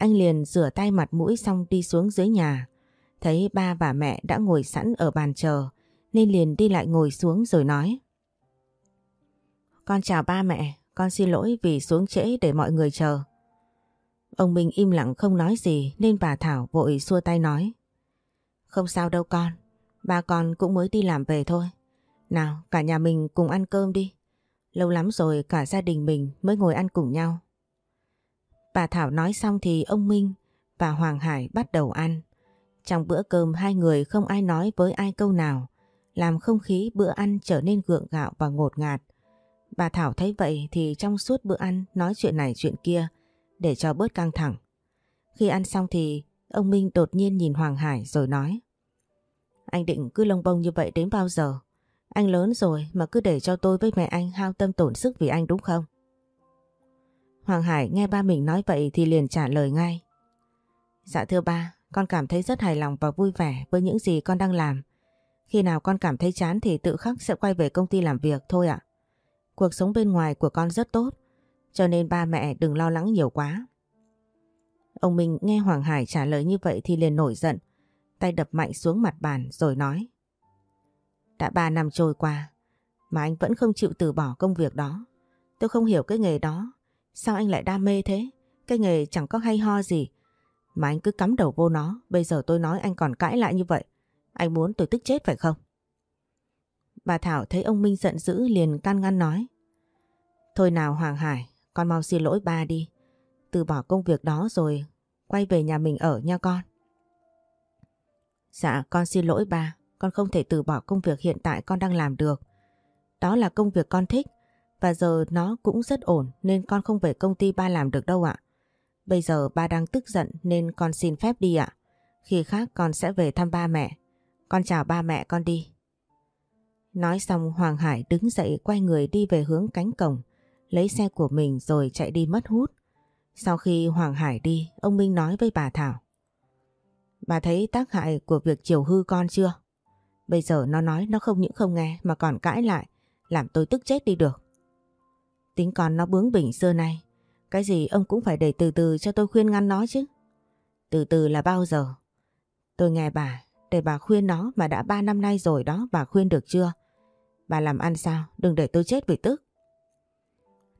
Speaker 1: Anh liền rửa tay mặt mũi xong đi xuống dưới nhà. Thấy ba và mẹ đã ngồi sẵn ở bàn chờ nên liền đi lại ngồi xuống rồi nói. Con chào ba mẹ, con xin lỗi vì xuống trễ để mọi người chờ. Ông Minh im lặng không nói gì nên bà Thảo vội xua tay nói. Không sao đâu con, ba con cũng mới đi làm về thôi. Nào cả nhà mình cùng ăn cơm đi. Lâu lắm rồi cả gia đình mình mới ngồi ăn cùng nhau. Bà Thảo nói xong thì ông Minh và Hoàng Hải bắt đầu ăn. Trong bữa cơm hai người không ai nói với ai câu nào, làm không khí bữa ăn trở nên gượng gạo và ngột ngạt. Bà Thảo thấy vậy thì trong suốt bữa ăn nói chuyện này chuyện kia để cho bớt căng thẳng. Khi ăn xong thì ông Minh đột nhiên nhìn Hoàng Hải rồi nói Anh định cứ lông bông như vậy đến bao giờ? Anh lớn rồi mà cứ để cho tôi với mẹ anh hao tâm tổn sức vì anh đúng không? Hoàng Hải nghe ba mình nói vậy thì liền trả lời ngay. Dạ thưa ba, con cảm thấy rất hài lòng và vui vẻ với những gì con đang làm. Khi nào con cảm thấy chán thì tự khắc sẽ quay về công ty làm việc thôi ạ. Cuộc sống bên ngoài của con rất tốt, cho nên ba mẹ đừng lo lắng nhiều quá. Ông Minh nghe Hoàng Hải trả lời như vậy thì liền nổi giận, tay đập mạnh xuống mặt bàn rồi nói. Đã ba năm trôi qua mà anh vẫn không chịu từ bỏ công việc đó. Tôi không hiểu cái nghề đó. Sao anh lại đam mê thế? Cái nghề chẳng có hay ho gì. Mà anh cứ cắm đầu vô nó. Bây giờ tôi nói anh còn cãi lại như vậy. Anh muốn tôi tức chết phải không? Bà Thảo thấy ông Minh giận dữ liền can ngăn nói. Thôi nào Hoàng Hải, con mau xin lỗi ba đi. Từ bỏ công việc đó rồi quay về nhà mình ở nha con. Dạ con xin lỗi ba, con không thể từ bỏ công việc hiện tại con đang làm được. Đó là công việc con thích và giờ nó cũng rất ổn nên con không về công ty ba làm được đâu ạ. Bây giờ ba đang tức giận nên con xin phép đi ạ. Khi khác con sẽ về thăm ba mẹ. Con chào ba mẹ con đi. Nói xong Hoàng Hải đứng dậy quay người đi về hướng cánh cổng, lấy xe của mình rồi chạy đi mất hút. Sau khi Hoàng Hải đi, ông Minh nói với bà Thảo. Bà thấy tác hại của việc chiều hư con chưa? Bây giờ nó nói nó không những không nghe mà còn cãi lại, làm tôi tức chết đi được. Tính con nó bướng bỉnh xưa nay, cái gì ông cũng phải để từ từ cho tôi khuyên ngăn nó chứ. Từ từ là bao giờ? Tôi nghe bà, để bà khuyên nó mà đã ba năm nay rồi đó, bà khuyên được chưa? Bà làm ăn sao, đừng để tôi chết vì tức.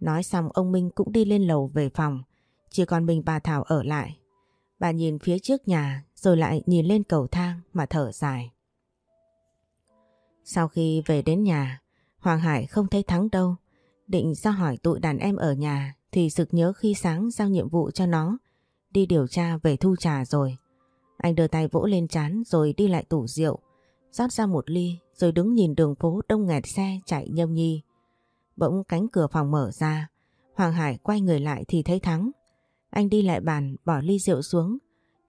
Speaker 1: Nói xong ông Minh cũng đi lên lầu về phòng, chỉ còn mình bà Thảo ở lại. Bà nhìn phía trước nhà rồi lại nhìn lên cầu thang mà thở dài. Sau khi về đến nhà, Hoàng Hải không thấy Thắng đâu. Định ra hỏi tụi đàn em ở nhà thì sực nhớ khi sáng giao nhiệm vụ cho nó đi điều tra về thu trà rồi. Anh đưa tay vỗ lên chán rồi đi lại tủ rượu, rót ra một ly rồi đứng nhìn đường phố đông nghẹt xe chạy nhâm nhi. Bỗng cánh cửa phòng mở ra, Hoàng Hải quay người lại thì thấy Thắng. Anh đi lại bàn bỏ ly rượu xuống,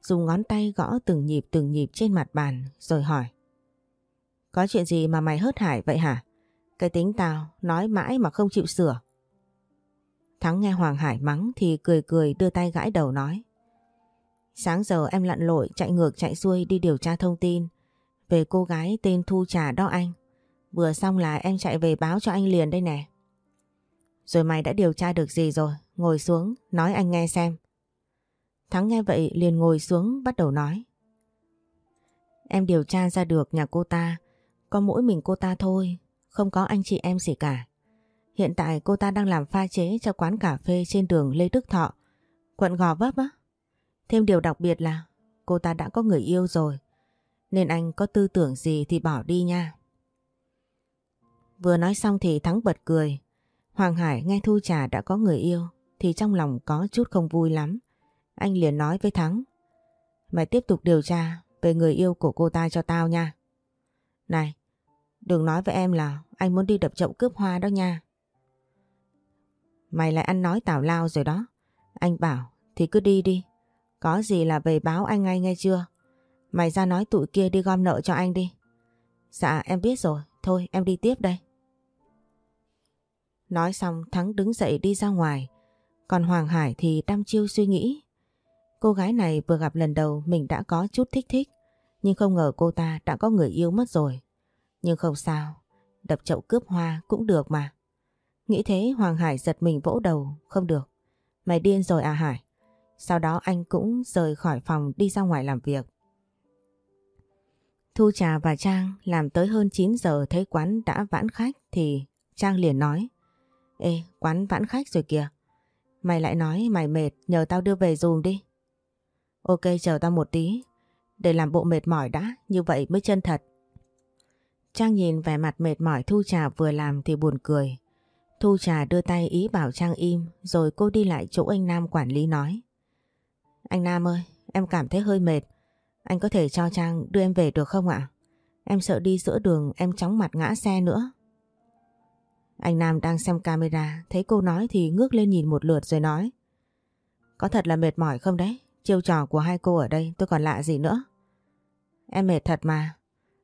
Speaker 1: dùng ngón tay gõ từng nhịp từng nhịp trên mặt bàn rồi hỏi. Có chuyện gì mà mày hớt hải vậy hả? Cái tính tao nói mãi mà không chịu sửa. Thắng nghe Hoàng Hải mắng thì cười cười đưa tay gãi đầu nói. Sáng giờ em lặn lội chạy ngược chạy xuôi đi điều tra thông tin về cô gái tên Thu Trà đó anh. Vừa xong là em chạy về báo cho anh liền đây nè. Rồi mày đã điều tra được gì rồi? Ngồi xuống, nói anh nghe xem. Thắng nghe vậy liền ngồi xuống bắt đầu nói. Em điều tra ra được nhà cô ta, có mỗi mình cô ta thôi, không có anh chị em gì cả. Hiện tại cô ta đang làm pha chế cho quán cà phê trên đường Lê Đức Thọ, quận Gò Vấp á. Thêm điều đặc biệt là cô ta đã có người yêu rồi, nên anh có tư tưởng gì thì bỏ đi nha. Vừa nói xong thì Thắng bật cười. Hoàng Hải nghe Thu Trà đã có người yêu thì trong lòng có chút không vui lắm. Anh liền nói với Thắng. Mày tiếp tục điều tra về người yêu của cô ta cho tao nha. Này, đừng nói với em là anh muốn đi đập chậu cướp hoa đó nha. Mày lại ăn nói tào lao rồi đó. Anh bảo, thì cứ đi đi. Có gì là về báo anh ngay nghe chưa? Mày ra nói tụi kia đi gom nợ cho anh đi. Dạ em biết rồi. Thôi, em đi tiếp đây. Nói xong, Thắng đứng dậy đi ra ngoài. Còn Hoàng Hải thì đăm chiêu suy nghĩ. Cô gái này vừa gặp lần đầu mình đã có chút thích thích. Nhưng không ngờ cô ta đã có người yêu mất rồi. Nhưng không sao. Đập chậu cướp hoa cũng được mà. Nghĩ thế Hoàng Hải giật mình vỗ đầu. Không được. Mày điên rồi à Hải? Sau đó anh cũng rời khỏi phòng đi ra ngoài làm việc. Thu Trà và Trang làm tới hơn 9 giờ thấy quán đã vãn khách thì Trang liền nói Ê, quán vãn khách rồi kìa. Mày lại nói mày mệt nhờ tao đưa về dùm đi. Ok chờ tao một tí. Để làm bộ mệt mỏi đã, như vậy mới chân thật. Trang nhìn vẻ mặt mệt mỏi Thu Trà vừa làm thì buồn cười. Thu Trà đưa tay ý bảo Trang im rồi cô đi lại chỗ anh Nam quản lý nói. Anh Nam ơi, em cảm thấy hơi mệt. Anh có thể cho Trang đưa em về được không ạ? Em sợ đi giữa đường em chóng mặt ngã xe nữa. Anh Nam đang xem camera, thấy cô nói thì ngước lên nhìn một lượt rồi nói. Có thật là mệt mỏi không đấy? Chiêu trò của hai cô ở đây tôi còn lạ gì nữa? Em mệt thật mà.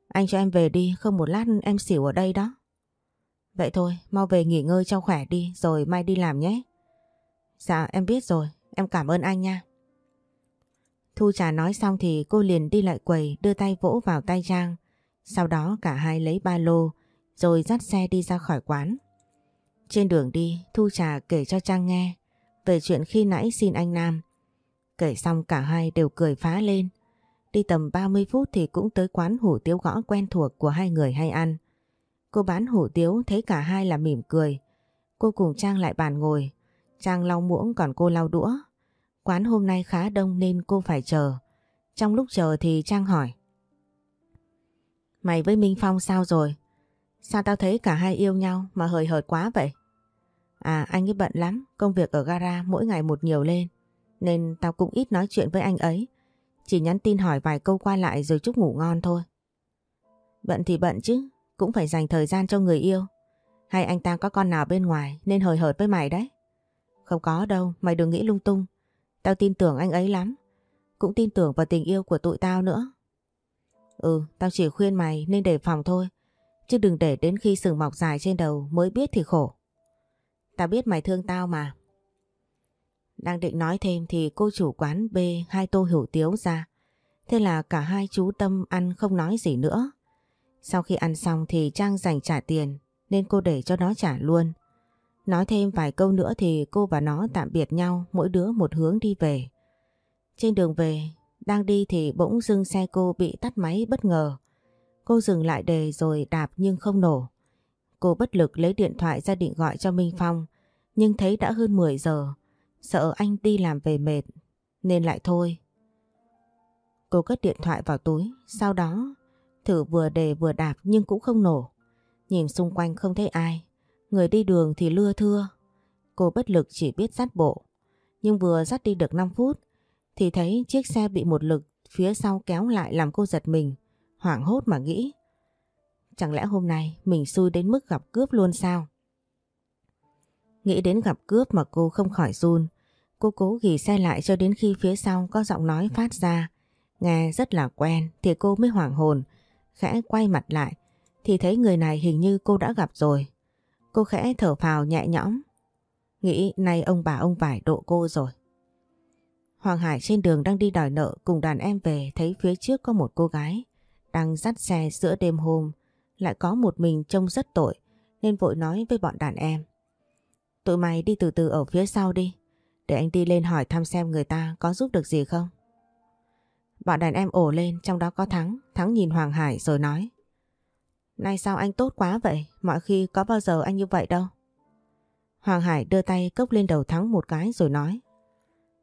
Speaker 1: Anh cho em về đi, không một lát em xỉu ở đây đó. Vậy thôi, mau về nghỉ ngơi cho khỏe đi rồi mai đi làm nhé. Dạ em biết rồi, em cảm ơn anh nha. Thu trà nói xong thì cô liền đi lại quầy đưa tay vỗ vào tay Trang. Sau đó cả hai lấy ba lô rồi dắt xe đi ra khỏi quán. Trên đường đi Thu trà kể cho Trang nghe về chuyện khi nãy xin anh Nam. Kể xong cả hai đều cười phá lên. Đi tầm 30 phút thì cũng tới quán hủ tiếu gõ quen thuộc của hai người hay ăn. Cô bán hủ tiếu thấy cả hai là mỉm cười. Cô cùng Trang lại bàn ngồi. Trang lau muỗng còn cô lau đũa. Quán hôm nay khá đông nên cô phải chờ. Trong lúc chờ thì Trang hỏi. Mày với Minh Phong sao rồi? Sao tao thấy cả hai yêu nhau mà hời hợt quá vậy? À anh ấy bận lắm, công việc ở gara mỗi ngày một nhiều lên. Nên tao cũng ít nói chuyện với anh ấy. Chỉ nhắn tin hỏi vài câu qua lại rồi chúc ngủ ngon thôi. Bận thì bận chứ, cũng phải dành thời gian cho người yêu. Hay anh ta có con nào bên ngoài nên hời hợt với mày đấy? Không có đâu, mày đừng nghĩ lung tung. Tao tin tưởng anh ấy lắm. Cũng tin tưởng vào tình yêu của tụi tao nữa. Ừ, tao chỉ khuyên mày nên đề phòng thôi. Chứ đừng để đến khi sừng mọc dài trên đầu mới biết thì khổ. Tao biết mày thương tao mà. Đang định nói thêm thì cô chủ quán bê hai tô hủ tiếu ra. Thế là cả hai chú Tâm ăn không nói gì nữa. Sau khi ăn xong thì Trang dành trả tiền nên cô để cho nó trả luôn. Nói thêm vài câu nữa thì cô và nó tạm biệt nhau mỗi đứa một hướng đi về. Trên đường về, đang đi thì bỗng dưng xe cô bị tắt máy bất ngờ. Cô dừng lại đề rồi đạp nhưng không nổ. Cô bất lực lấy điện thoại ra định gọi cho Minh Phong nhưng thấy đã hơn 10 giờ. Sợ anh đi làm về mệt nên lại thôi. Cô cất điện thoại vào túi sau đó thử vừa đề vừa đạp nhưng cũng không nổ. Nhìn xung quanh không thấy ai Người đi đường thì lưa thưa. Cô bất lực chỉ biết dắt bộ. Nhưng vừa dắt đi được 5 phút thì thấy chiếc xe bị một lực phía sau kéo lại làm cô giật mình, hoảng hốt mà nghĩ. Chẳng lẽ hôm nay mình xui đến mức gặp cướp luôn sao? Nghĩ đến gặp cướp mà cô không khỏi run. Cô cố ghi xe lại cho đến khi phía sau có giọng nói phát ra. Nghe rất là quen thì cô mới hoảng hồn. Khẽ quay mặt lại thì thấy người này hình như cô đã gặp rồi. Cô khẽ thở phào nhẹ nhõm. Nghĩ nay ông bà ông vải độ cô rồi. Hoàng Hải trên đường đang đi đòi nợ cùng đàn em về thấy phía trước có một cô gái đang dắt xe giữa đêm hôm lại có một mình trông rất tội nên vội nói với bọn đàn em. Tụi mày đi từ từ ở phía sau đi để anh đi lên hỏi thăm xem người ta có giúp được gì không. Bọn đàn em ổ lên trong đó có Thắng. Thắng nhìn Hoàng Hải rồi nói. Nay sao anh tốt quá vậy? Mọi khi có bao giờ anh như vậy đâu. Hoàng Hải đưa tay cốc lên đầu Thắng một cái rồi nói.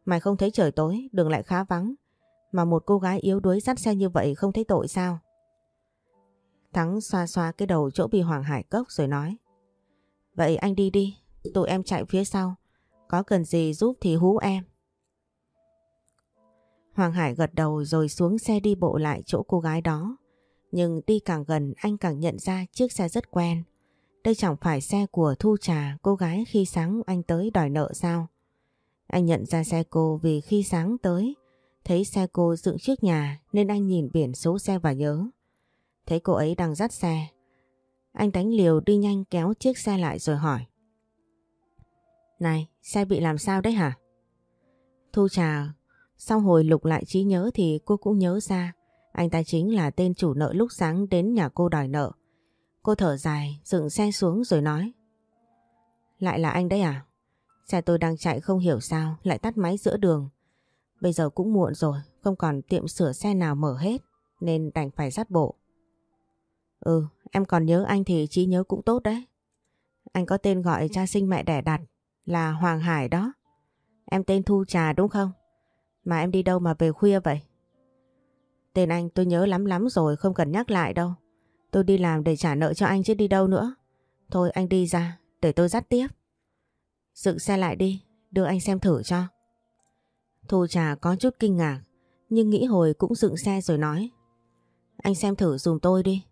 Speaker 1: Mày không thấy trời tối, đường lại khá vắng. Mà một cô gái yếu đuối dắt xe như vậy không thấy tội sao? Thắng xoa xoa cái đầu chỗ bị Hoàng Hải cốc rồi nói. Vậy anh đi đi, tụi em chạy phía sau. Có cần gì giúp thì hú em. Hoàng Hải gật đầu rồi xuống xe đi bộ lại chỗ cô gái đó. Nhưng đi càng gần anh càng nhận ra chiếc xe rất quen. Đây chẳng phải xe của Thu Trà, cô gái khi sáng anh tới đòi nợ sao? Anh nhận ra xe cô vì khi sáng tới, thấy xe cô dựng trước nhà nên anh nhìn biển số xe và nhớ. Thấy cô ấy đang dắt xe. Anh đánh liều đi nhanh kéo chiếc xe lại rồi hỏi. Này, xe bị làm sao đấy hả? Thu Trà, sau hồi lục lại trí nhớ thì cô cũng nhớ ra anh ta chính là tên chủ nợ lúc sáng đến nhà cô đòi nợ. Cô thở dài, dựng xe xuống rồi nói. Lại là anh đấy à? Xe tôi đang chạy không hiểu sao, lại tắt máy giữa đường. Bây giờ cũng muộn rồi, không còn tiệm sửa xe nào mở hết, nên đành phải dắt bộ. Ừ, em còn nhớ anh thì trí nhớ cũng tốt đấy. Anh có tên gọi cha sinh mẹ đẻ đặt là Hoàng Hải đó. Em tên Thu Trà đúng không? Mà em đi đâu mà về khuya vậy? Tên anh tôi nhớ lắm lắm rồi không cần nhắc lại đâu. Tôi đi làm để trả nợ cho anh chứ đi đâu nữa. Thôi anh đi ra để tôi dắt tiếp. Dựng xe lại đi, đưa anh xem thử cho. Thu Trà có chút kinh ngạc nhưng nghĩ hồi cũng dựng xe rồi nói. Anh xem thử dùm tôi đi.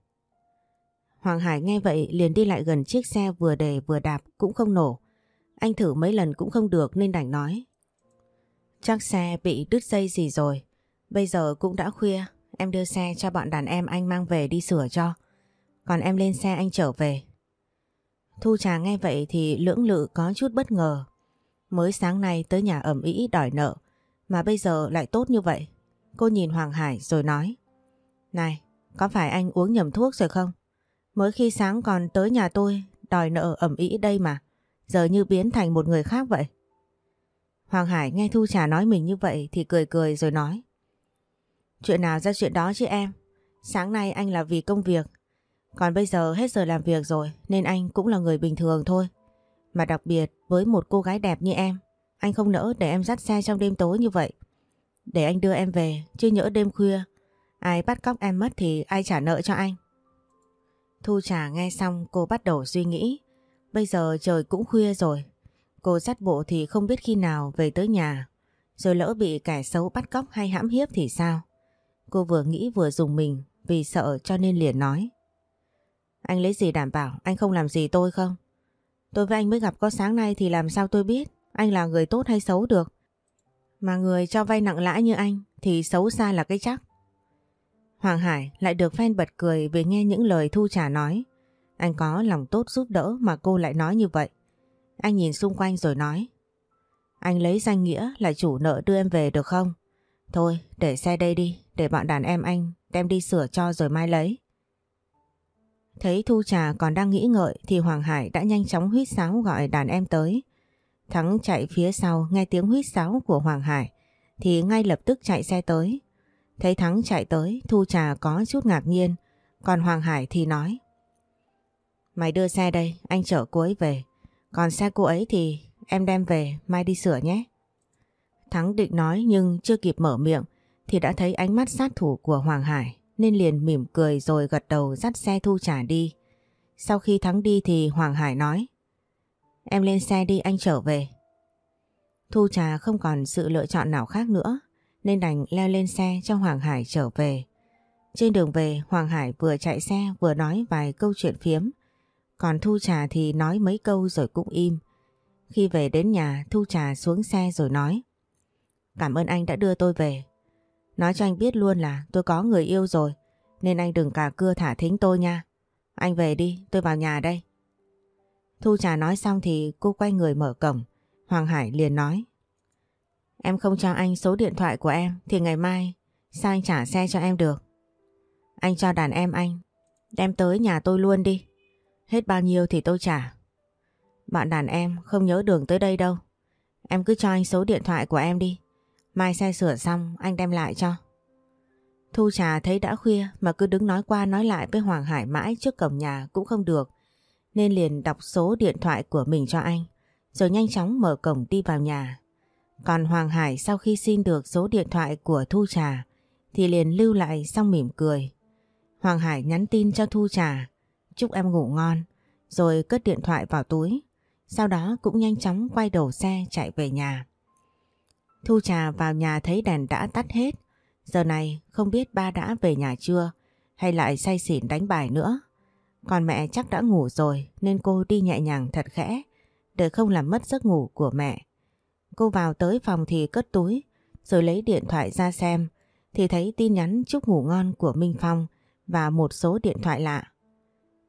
Speaker 1: Hoàng Hải nghe vậy liền đi lại gần chiếc xe vừa đề vừa đạp cũng không nổ. Anh thử mấy lần cũng không được nên đành nói. Chắc xe bị đứt dây gì rồi. Bây giờ cũng đã khuya, em đưa xe cho bọn đàn em anh mang về đi sửa cho. Còn em lên xe anh trở về. Thu Trà nghe vậy thì lưỡng lự có chút bất ngờ. Mới sáng nay tới nhà ẩm ý đòi nợ, mà bây giờ lại tốt như vậy. Cô nhìn Hoàng Hải rồi nói. Này, có phải anh uống nhầm thuốc rồi không? Mới khi sáng còn tới nhà tôi đòi nợ ẩm ý đây mà. Giờ như biến thành một người khác vậy. Hoàng Hải nghe Thu Trà nói mình như vậy thì cười cười rồi nói. Chuyện nào ra chuyện đó chứ em. Sáng nay anh là vì công việc. Còn bây giờ hết giờ làm việc rồi nên anh cũng là người bình thường thôi. Mà đặc biệt với một cô gái đẹp như em, anh không nỡ để em dắt xe trong đêm tối như vậy. Để anh đưa em về, chứ nhỡ đêm khuya, ai bắt cóc em mất thì ai trả nợ cho anh. Thu Trà nghe xong cô bắt đầu suy nghĩ. Bây giờ trời cũng khuya rồi. Cô dắt bộ thì không biết khi nào về tới nhà. Rồi lỡ bị kẻ xấu bắt cóc hay hãm hiếp thì sao? Cô vừa nghĩ vừa dùng mình vì sợ cho nên liền nói. Anh lấy gì đảm bảo anh không làm gì tôi không? Tôi với anh mới gặp có sáng nay thì làm sao tôi biết anh là người tốt hay xấu được. Mà người cho vay nặng lãi như anh thì xấu xa là cái chắc. Hoàng Hải lại được fan bật cười vì nghe những lời Thu Trà nói. Anh có lòng tốt giúp đỡ mà cô lại nói như vậy. Anh nhìn xung quanh rồi nói. Anh lấy danh nghĩa là chủ nợ đưa em về được không? Thôi để xe đây đi, để bọn đàn em anh đem đi sửa cho rồi mai lấy. Thấy Thu Trà còn đang nghĩ ngợi thì Hoàng Hải đã nhanh chóng huýt sáo gọi đàn em tới. Thắng chạy phía sau nghe tiếng huýt sáo của Hoàng Hải thì ngay lập tức chạy xe tới. Thấy Thắng chạy tới Thu Trà có chút ngạc nhiên còn Hoàng Hải thì nói Mày đưa xe đây, anh chở cô ấy về còn xe cô ấy thì em đem về, mai đi sửa nhé. Thắng định nói nhưng chưa kịp mở miệng thì đã thấy ánh mắt sát thủ của Hoàng Hải nên liền mỉm cười rồi gật đầu dắt xe thu trả đi. Sau khi Thắng đi thì Hoàng Hải nói, Em lên xe đi, anh trở về. Thu trà không còn sự lựa chọn nào khác nữa nên đành leo lên xe cho Hoàng Hải trở về. Trên đường về, Hoàng Hải vừa chạy xe vừa nói vài câu chuyện phiếm. Còn Thu Trà thì nói mấy câu rồi cũng im. Khi về đến nhà Thu Trà xuống xe rồi nói Cảm ơn anh đã đưa tôi về. Nói cho anh biết luôn là tôi có người yêu rồi nên anh đừng cả cưa thả thính tôi nha. Anh về đi, tôi vào nhà đây. Thu Trà nói xong thì cô quay người mở cổng. Hoàng Hải liền nói Em không cho anh số điện thoại của em thì ngày mai sao anh trả xe cho em được? Anh cho đàn em anh đem tới nhà tôi luôn đi. Hết bao nhiêu thì tôi trả. Bạn đàn em không nhớ đường tới đây đâu. Em cứ cho anh số điện thoại của em đi. Mai xe sửa xong, anh đem lại cho. Thu trà thấy đã khuya mà cứ đứng nói qua nói lại với Hoàng Hải mãi trước cổng nhà cũng không được. Nên liền đọc số điện thoại của mình cho anh. Rồi nhanh chóng mở cổng đi vào nhà. Còn Hoàng Hải sau khi xin được số điện thoại của Thu Trà thì liền lưu lại xong mỉm cười. Hoàng Hải nhắn tin cho Thu Trà chúc em ngủ ngon rồi cất điện thoại vào túi. Sau đó cũng nhanh chóng quay đầu xe chạy về nhà. Thu Trà vào nhà thấy đèn đã tắt hết. Giờ này không biết ba đã về nhà chưa, hay lại say xỉn đánh bài nữa. Còn mẹ chắc đã ngủ rồi, nên cô đi nhẹ nhàng thật khẽ, để không làm mất giấc ngủ của mẹ. Cô vào tới phòng thì cất túi, rồi lấy điện thoại ra xem, thì thấy tin nhắn chúc ngủ ngon của Minh Phong và một số điện thoại lạ.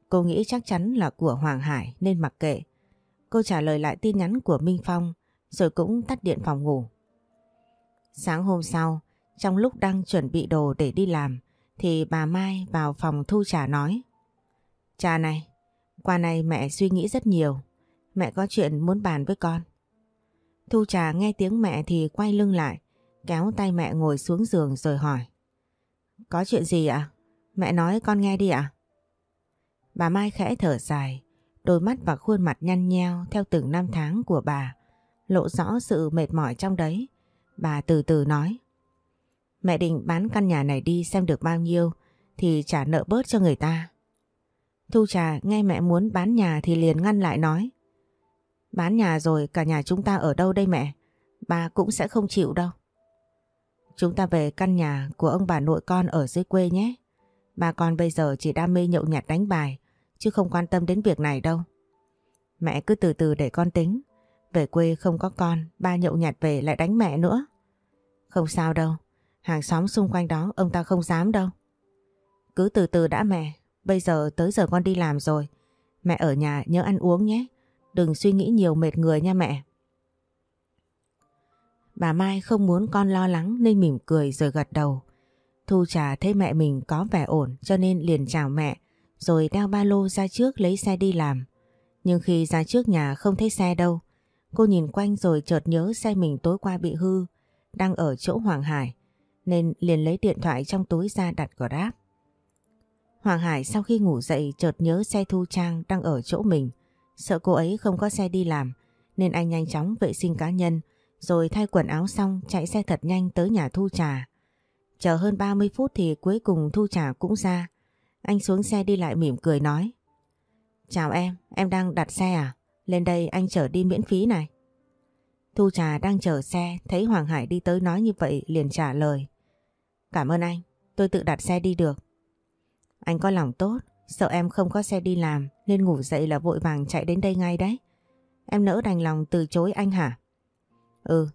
Speaker 1: Cô nghĩ chắc chắn là của Hoàng Hải nên mặc kệ. Cô trả lời lại tin nhắn của Minh Phong rồi cũng tắt điện phòng ngủ. Sáng hôm sau, trong lúc đang chuẩn bị đồ để đi làm thì bà Mai vào phòng thu trà nói Cha này, qua này mẹ suy nghĩ rất nhiều. Mẹ có chuyện muốn bàn với con. Thu trà nghe tiếng mẹ thì quay lưng lại, kéo tay mẹ ngồi xuống giường rồi hỏi. Có chuyện gì ạ? Mẹ nói con nghe đi ạ. Bà Mai khẽ thở dài, đôi mắt và khuôn mặt nhăn nheo theo từng năm tháng của bà, lộ rõ sự mệt mỏi trong đấy. Bà từ từ nói. Mẹ định bán căn nhà này đi xem được bao nhiêu thì trả nợ bớt cho người ta. Thu Trà nghe mẹ muốn bán nhà thì liền ngăn lại nói. Bán nhà rồi cả nhà chúng ta ở đâu đây mẹ? Bà cũng sẽ không chịu đâu. Chúng ta về căn nhà của ông bà nội con ở dưới quê nhé. Bà con bây giờ chỉ đam mê nhậu nhạt đánh bài chứ không quan tâm đến việc này đâu. Mẹ cứ từ từ để con tính. Về quê không có con, ba nhậu nhạt về lại đánh mẹ nữa. Không sao đâu, hàng xóm xung quanh đó ông ta không dám đâu. Cứ từ từ đã mẹ, bây giờ tới giờ con đi làm rồi. Mẹ ở nhà nhớ ăn uống nhé, đừng suy nghĩ nhiều mệt người nha mẹ. Bà Mai không muốn con lo lắng nên mỉm cười rồi gật đầu. Thu trà thấy mẹ mình có vẻ ổn cho nên liền chào mẹ rồi đeo ba lô ra trước lấy xe đi làm. Nhưng khi ra trước nhà không thấy xe đâu. Cô nhìn quanh rồi chợt nhớ xe mình tối qua bị hư, đang ở chỗ Hoàng Hải, nên liền lấy điện thoại trong túi ra đặt Grab. Hoàng Hải sau khi ngủ dậy chợt nhớ xe Thu Trang đang ở chỗ mình, sợ cô ấy không có xe đi làm, nên anh nhanh chóng vệ sinh cá nhân, rồi thay quần áo xong chạy xe thật nhanh tới nhà Thu Trà. Chờ hơn 30 phút thì cuối cùng Thu Trà cũng ra. Anh xuống xe đi lại mỉm cười nói. Chào em, em đang đặt xe à? Lên đây anh chở đi miễn phí này. Thu Trà đang chở xe, thấy Hoàng Hải đi tới nói như vậy liền trả lời. Cảm ơn anh, tôi tự đặt xe đi được. Anh có lòng tốt, sợ em không có xe đi làm nên ngủ dậy là vội vàng chạy đến đây ngay đấy. Em nỡ đành lòng từ chối anh hả? Ừ,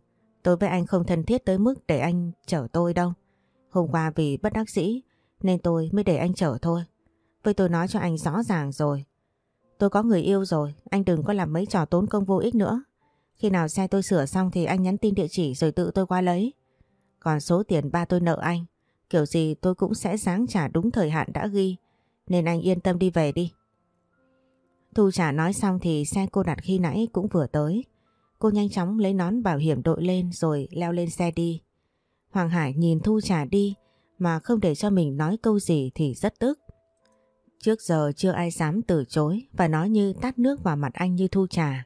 Speaker 1: tôi với anh không thân thiết tới mức để anh chở tôi đâu. Hôm qua vì bất đắc dĩ nên tôi mới để anh chở thôi. Với tôi nói cho anh rõ ràng rồi. Tôi có người yêu rồi, anh đừng có làm mấy trò tốn công vô ích nữa. Khi nào xe tôi sửa xong thì anh nhắn tin địa chỉ rồi tự tôi qua lấy. Còn số tiền ba tôi nợ anh, kiểu gì tôi cũng sẽ sáng trả đúng thời hạn đã ghi. Nên anh yên tâm đi về đi. Thu trả nói xong thì xe cô đặt khi nãy cũng vừa tới. Cô nhanh chóng lấy nón bảo hiểm đội lên rồi leo lên xe đi. Hoàng Hải nhìn Thu trả đi mà không để cho mình nói câu gì thì rất tức. Trước giờ chưa ai dám từ chối và nói như tát nước vào mặt anh như Thu trà.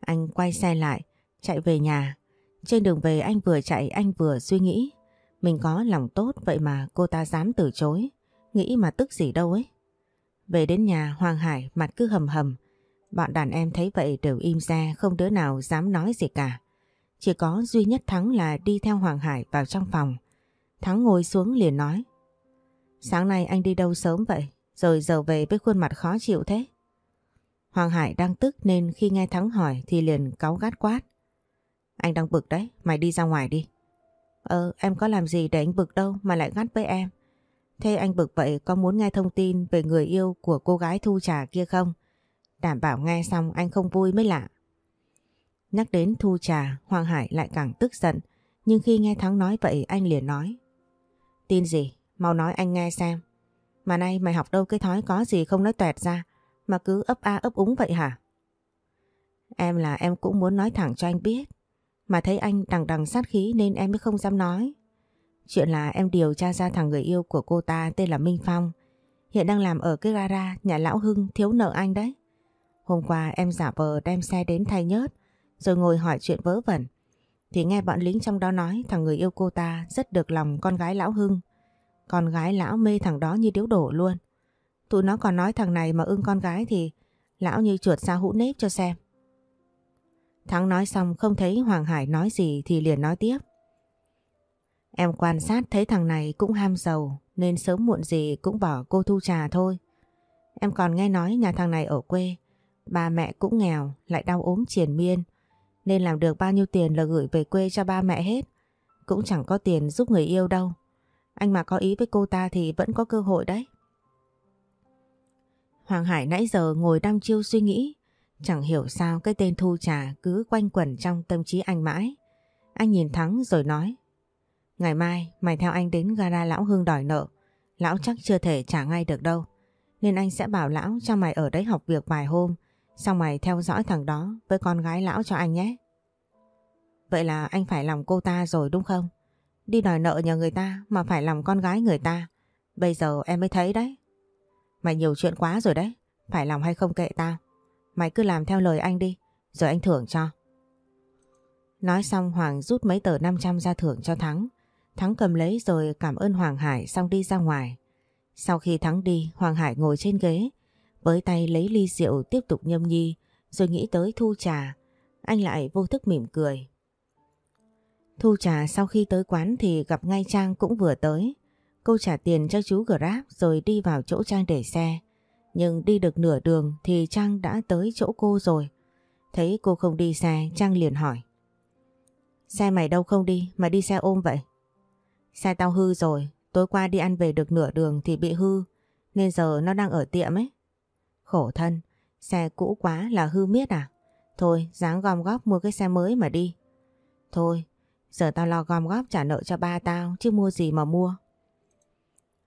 Speaker 1: Anh quay xe lại, chạy về nhà. Trên đường về anh vừa chạy anh vừa suy nghĩ. Mình có lòng tốt vậy mà cô ta dám từ chối. Nghĩ mà tức gì đâu ấy. Về đến nhà Hoàng Hải mặt cứ hầm hầm. Bọn đàn em thấy vậy đều im ra không đứa nào dám nói gì cả. Chỉ có duy nhất Thắng là đi theo Hoàng Hải vào trong phòng. Thắng ngồi xuống liền nói. Sáng nay anh đi đâu sớm vậy? Rồi giờ về với khuôn mặt khó chịu thế. Hoàng Hải đang tức nên khi nghe Thắng hỏi thì liền cáu gắt quát. Anh đang bực đấy, mày đi ra ngoài đi. Ờ, em có làm gì để anh bực đâu mà lại gắt với em. Thế anh bực vậy có muốn nghe thông tin về người yêu của cô gái thu trà kia không? Đảm bảo nghe xong anh không vui mới lạ. Nhắc đến thu trà, Hoàng Hải lại càng tức giận. Nhưng khi nghe Thắng nói vậy anh liền nói. Tin gì? Mau nói anh nghe xem. Mà nay mày học đâu cái thói có gì không nói tuẹt ra mà cứ ấp a ấp úng vậy hả? Em là em cũng muốn nói thẳng cho anh biết. Mà thấy anh đằng đằng sát khí nên em mới không dám nói. Chuyện là em điều tra ra thằng người yêu của cô ta tên là Minh Phong. Hiện đang làm ở cái gara nhà Lão Hưng, thiếu nợ anh đấy. Hôm qua em giả vờ đem xe đến thay nhớt, rồi ngồi hỏi chuyện vớ vẩn. Thì nghe bọn lính trong đó nói thằng người yêu cô ta rất được lòng con gái Lão Hưng. Con gái Lão mê thằng đó như điếu đổ luôn. Tụi nó còn nói thằng này mà ưng con gái thì Lão như chuột ra hũ nếp cho xem. Thắng nói xong không thấy Hoàng Hải nói gì thì liền nói tiếp. Em quan sát thấy thằng này cũng ham giàu nên sớm muộn gì cũng bỏ cô thu trà thôi. Em còn nghe nói nhà thằng này ở quê, bà mẹ cũng nghèo, lại đau ốm triền miên, nên làm được bao nhiêu tiền là gửi về quê cho ba mẹ hết. Cũng chẳng có tiền giúp người yêu đâu. Anh mà có ý với cô ta thì vẫn có cơ hội đấy. Hoàng Hải nãy giờ ngồi đăm chiêu suy nghĩ, chẳng hiểu sao cái tên Thu Trà cứ quanh quẩn trong tâm trí anh mãi. Anh nhìn Thắng rồi nói, Ngày mai mày theo anh đến gara lão Hương đòi nợ, lão chắc chưa thể trả ngay được đâu. Nên anh sẽ bảo lão cho mày ở đấy học việc vài hôm, xong mày theo dõi thằng đó với con gái lão cho anh nhé. Vậy là anh phải lòng cô ta rồi đúng không? Đi đòi nợ nhờ người ta mà phải lòng con gái người ta. Bây giờ em mới thấy đấy. Mày nhiều chuyện quá rồi đấy. Phải lòng hay không kệ tao. Mày cứ làm theo lời anh đi. Rồi anh thưởng cho. Nói xong Hoàng rút mấy tờ 500 ra thưởng cho Thắng. Thắng cầm lấy rồi cảm ơn Hoàng Hải xong đi ra ngoài. Sau khi Thắng đi, Hoàng Hải ngồi trên ghế, với tay lấy ly rượu tiếp tục nhâm nhi, rồi nghĩ tới thu trà. Anh lại vô thức mỉm cười. Thu trà sau khi tới quán thì gặp ngay Trang cũng vừa tới. Cô trả tiền cho chú Grab rồi đi vào chỗ Trang để xe. Nhưng đi được nửa đường thì Trang đã tới chỗ cô rồi. Thấy cô không đi xe, Trang liền hỏi. Xe mày đâu không đi mà đi xe ôm vậy? Xe tao hư rồi, tối qua đi ăn về được nửa đường thì bị hư, nên giờ nó đang ở tiệm ấy. Khổ thân, xe cũ quá là hư miết à? Thôi, dáng gom góp mua cái xe mới mà đi. Thôi, giờ tao lo gom góp trả nợ cho ba tao chứ mua gì mà mua.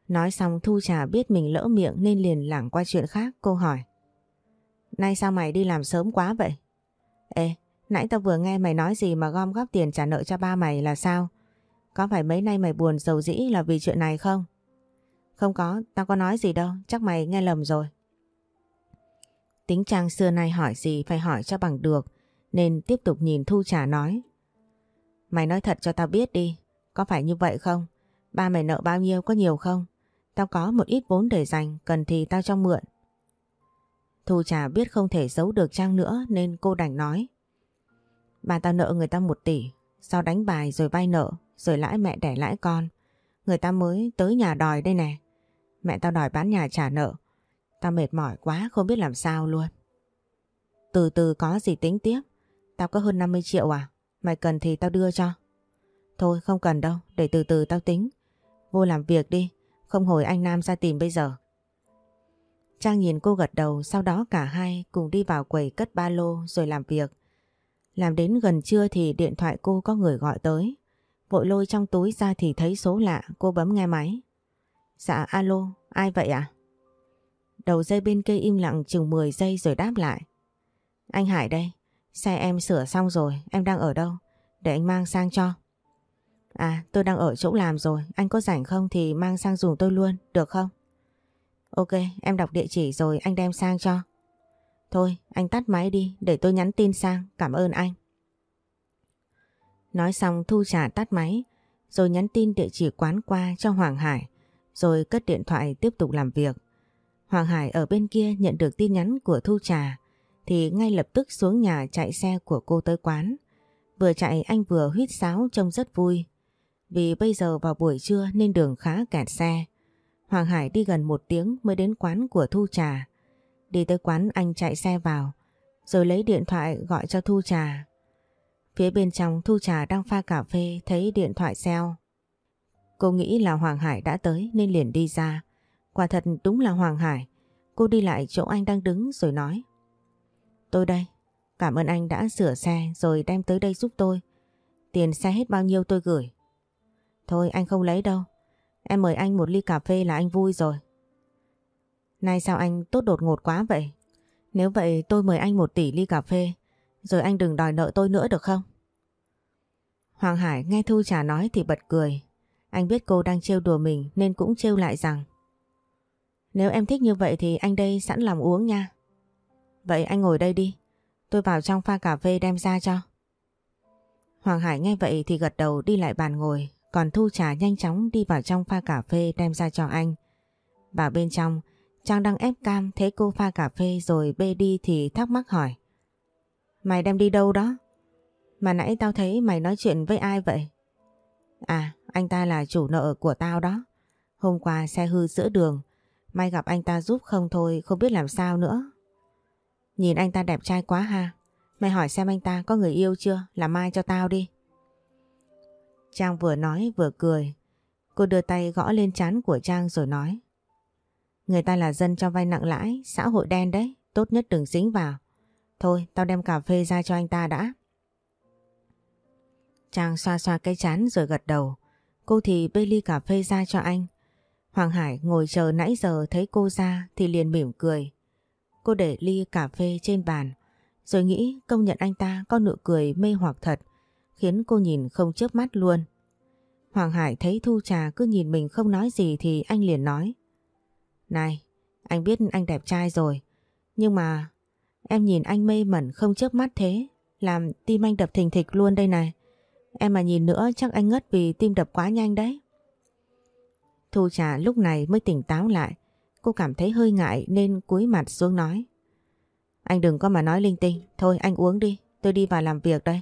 Speaker 1: Nói xong Thu Trà biết mình lỡ miệng nên liền lảng qua chuyện khác cô hỏi. Nay sao mày đi làm sớm quá vậy? Ê, nãy tao vừa nghe mày nói gì mà gom góp tiền trả nợ cho ba mày là sao? Có phải mấy nay mày buồn dầu dĩ là vì chuyện này không? Không có, tao có nói gì đâu, chắc mày nghe lầm rồi. Tính Trang xưa nay hỏi gì phải hỏi cho bằng được, nên tiếp tục nhìn Thu Trà nói. Mày nói thật cho tao biết đi, có phải như vậy không? Ba mày nợ bao nhiêu có nhiều không? Tao có một ít vốn để dành, cần thì tao cho mượn. Thu Trà biết không thể giấu được Trang nữa nên cô đành nói. Bà tao nợ người ta một tỷ, sau đánh bài rồi vay nợ, rồi lãi mẹ đẻ lãi con. Người ta mới tới nhà đòi đây nè. Mẹ tao đòi bán nhà trả nợ. Tao mệt mỏi quá không biết làm sao luôn. Từ từ có gì tính tiếp. Tao có hơn 50 triệu à? Mày cần thì tao đưa cho. Thôi không cần đâu, để từ từ tao tính. Vô làm việc đi, không hồi anh Nam ra tìm bây giờ. Trang nhìn cô gật đầu, sau đó cả hai cùng đi vào quầy cất ba lô rồi làm việc. Làm đến gần trưa thì điện thoại cô có người gọi tới. Vội lôi trong túi ra thì thấy số lạ, cô bấm nghe máy. Dạ alo, ai vậy ạ? À? Đầu dây bên kia im lặng chừng 10 giây rồi đáp lại. Anh Hải đây, xe em sửa xong rồi, em đang ở đâu? Để anh mang sang cho. À, tôi đang ở chỗ làm rồi, anh có rảnh không thì mang sang dùng tôi luôn, được không? Ok, em đọc địa chỉ rồi anh đem sang cho. Thôi, anh tắt máy đi để tôi nhắn tin sang, cảm ơn anh. Nói xong Thu trả tắt máy, rồi nhắn tin địa chỉ quán qua cho Hoàng Hải, rồi cất điện thoại tiếp tục làm việc. Hoàng Hải ở bên kia nhận được tin nhắn của Thu Trà thì ngay lập tức xuống nhà chạy xe của cô tới quán. Vừa chạy anh vừa huýt sáo trông rất vui. Vì bây giờ vào buổi trưa nên đường khá kẹt xe. Hoàng Hải đi gần một tiếng mới đến quán của Thu Trà. Đi tới quán anh chạy xe vào, rồi lấy điện thoại gọi cho Thu Trà. Phía bên trong Thu Trà đang pha cà phê thấy điện thoại xeo. Cô nghĩ là Hoàng Hải đã tới nên liền đi ra. Quả thật đúng là Hoàng Hải. Cô đi lại chỗ anh đang đứng rồi nói. Tôi đây, cảm ơn anh đã sửa xe rồi đem tới đây giúp tôi. Tiền xe hết bao nhiêu tôi gửi. Thôi anh không lấy đâu. Em mời anh một ly cà phê là anh vui rồi. Nay sao anh tốt đột ngột quá vậy? Nếu vậy tôi mời anh một tỷ ly cà phê. Rồi anh đừng đòi nợ tôi nữa được không? Hoàng Hải nghe Thu Trà nói thì bật cười. Anh biết cô đang trêu đùa mình nên cũng trêu lại rằng nếu em thích như vậy thì anh đây sẵn lòng uống nha. Vậy anh ngồi đây đi. Tôi vào trong pha cà phê đem ra cho. Hoàng Hải nghe vậy thì gật đầu đi lại bàn ngồi còn Thu Trà nhanh chóng đi vào trong pha cà phê đem ra cho anh. Vào bên trong, Trang đang ép cam thấy cô pha cà phê rồi bê đi thì thắc mắc hỏi. Mày đem đi đâu đó? Mà nãy tao thấy mày nói chuyện với ai vậy? À, anh ta là chủ nợ của tao đó. Hôm qua xe hư giữa đường, may gặp anh ta giúp không thôi, không biết làm sao nữa. Nhìn anh ta đẹp trai quá ha. Mày hỏi xem anh ta có người yêu chưa, làm mai cho tao đi. Trang vừa nói vừa cười. Cô đưa tay gõ lên trán của Trang rồi nói. Người ta là dân cho vay nặng lãi, xã hội đen đấy, tốt nhất đừng dính vào. Thôi, tao đem cà phê ra cho anh ta đã. Trang xoa xoa cái chán rồi gật đầu. Cô thì bê ly cà phê ra cho anh. Hoàng Hải ngồi chờ nãy giờ thấy cô ra thì liền mỉm cười. Cô để ly cà phê trên bàn, rồi nghĩ công nhận anh ta có nụ cười mê hoặc thật khiến cô nhìn không chớp mắt luôn. Hoàng Hải thấy Thu Trà cứ nhìn mình không nói gì thì anh liền nói. Này, anh biết anh đẹp trai rồi, nhưng mà em nhìn anh mê mẩn không chớp mắt thế, làm tim anh đập thình thịch luôn đây này. Em mà nhìn nữa chắc anh ngất vì tim đập quá nhanh đấy. Thu Trà lúc này mới tỉnh táo lại, cô cảm thấy hơi ngại nên cúi mặt xuống nói. Anh đừng có mà nói linh tinh, thôi anh uống đi, tôi đi vào làm việc đây.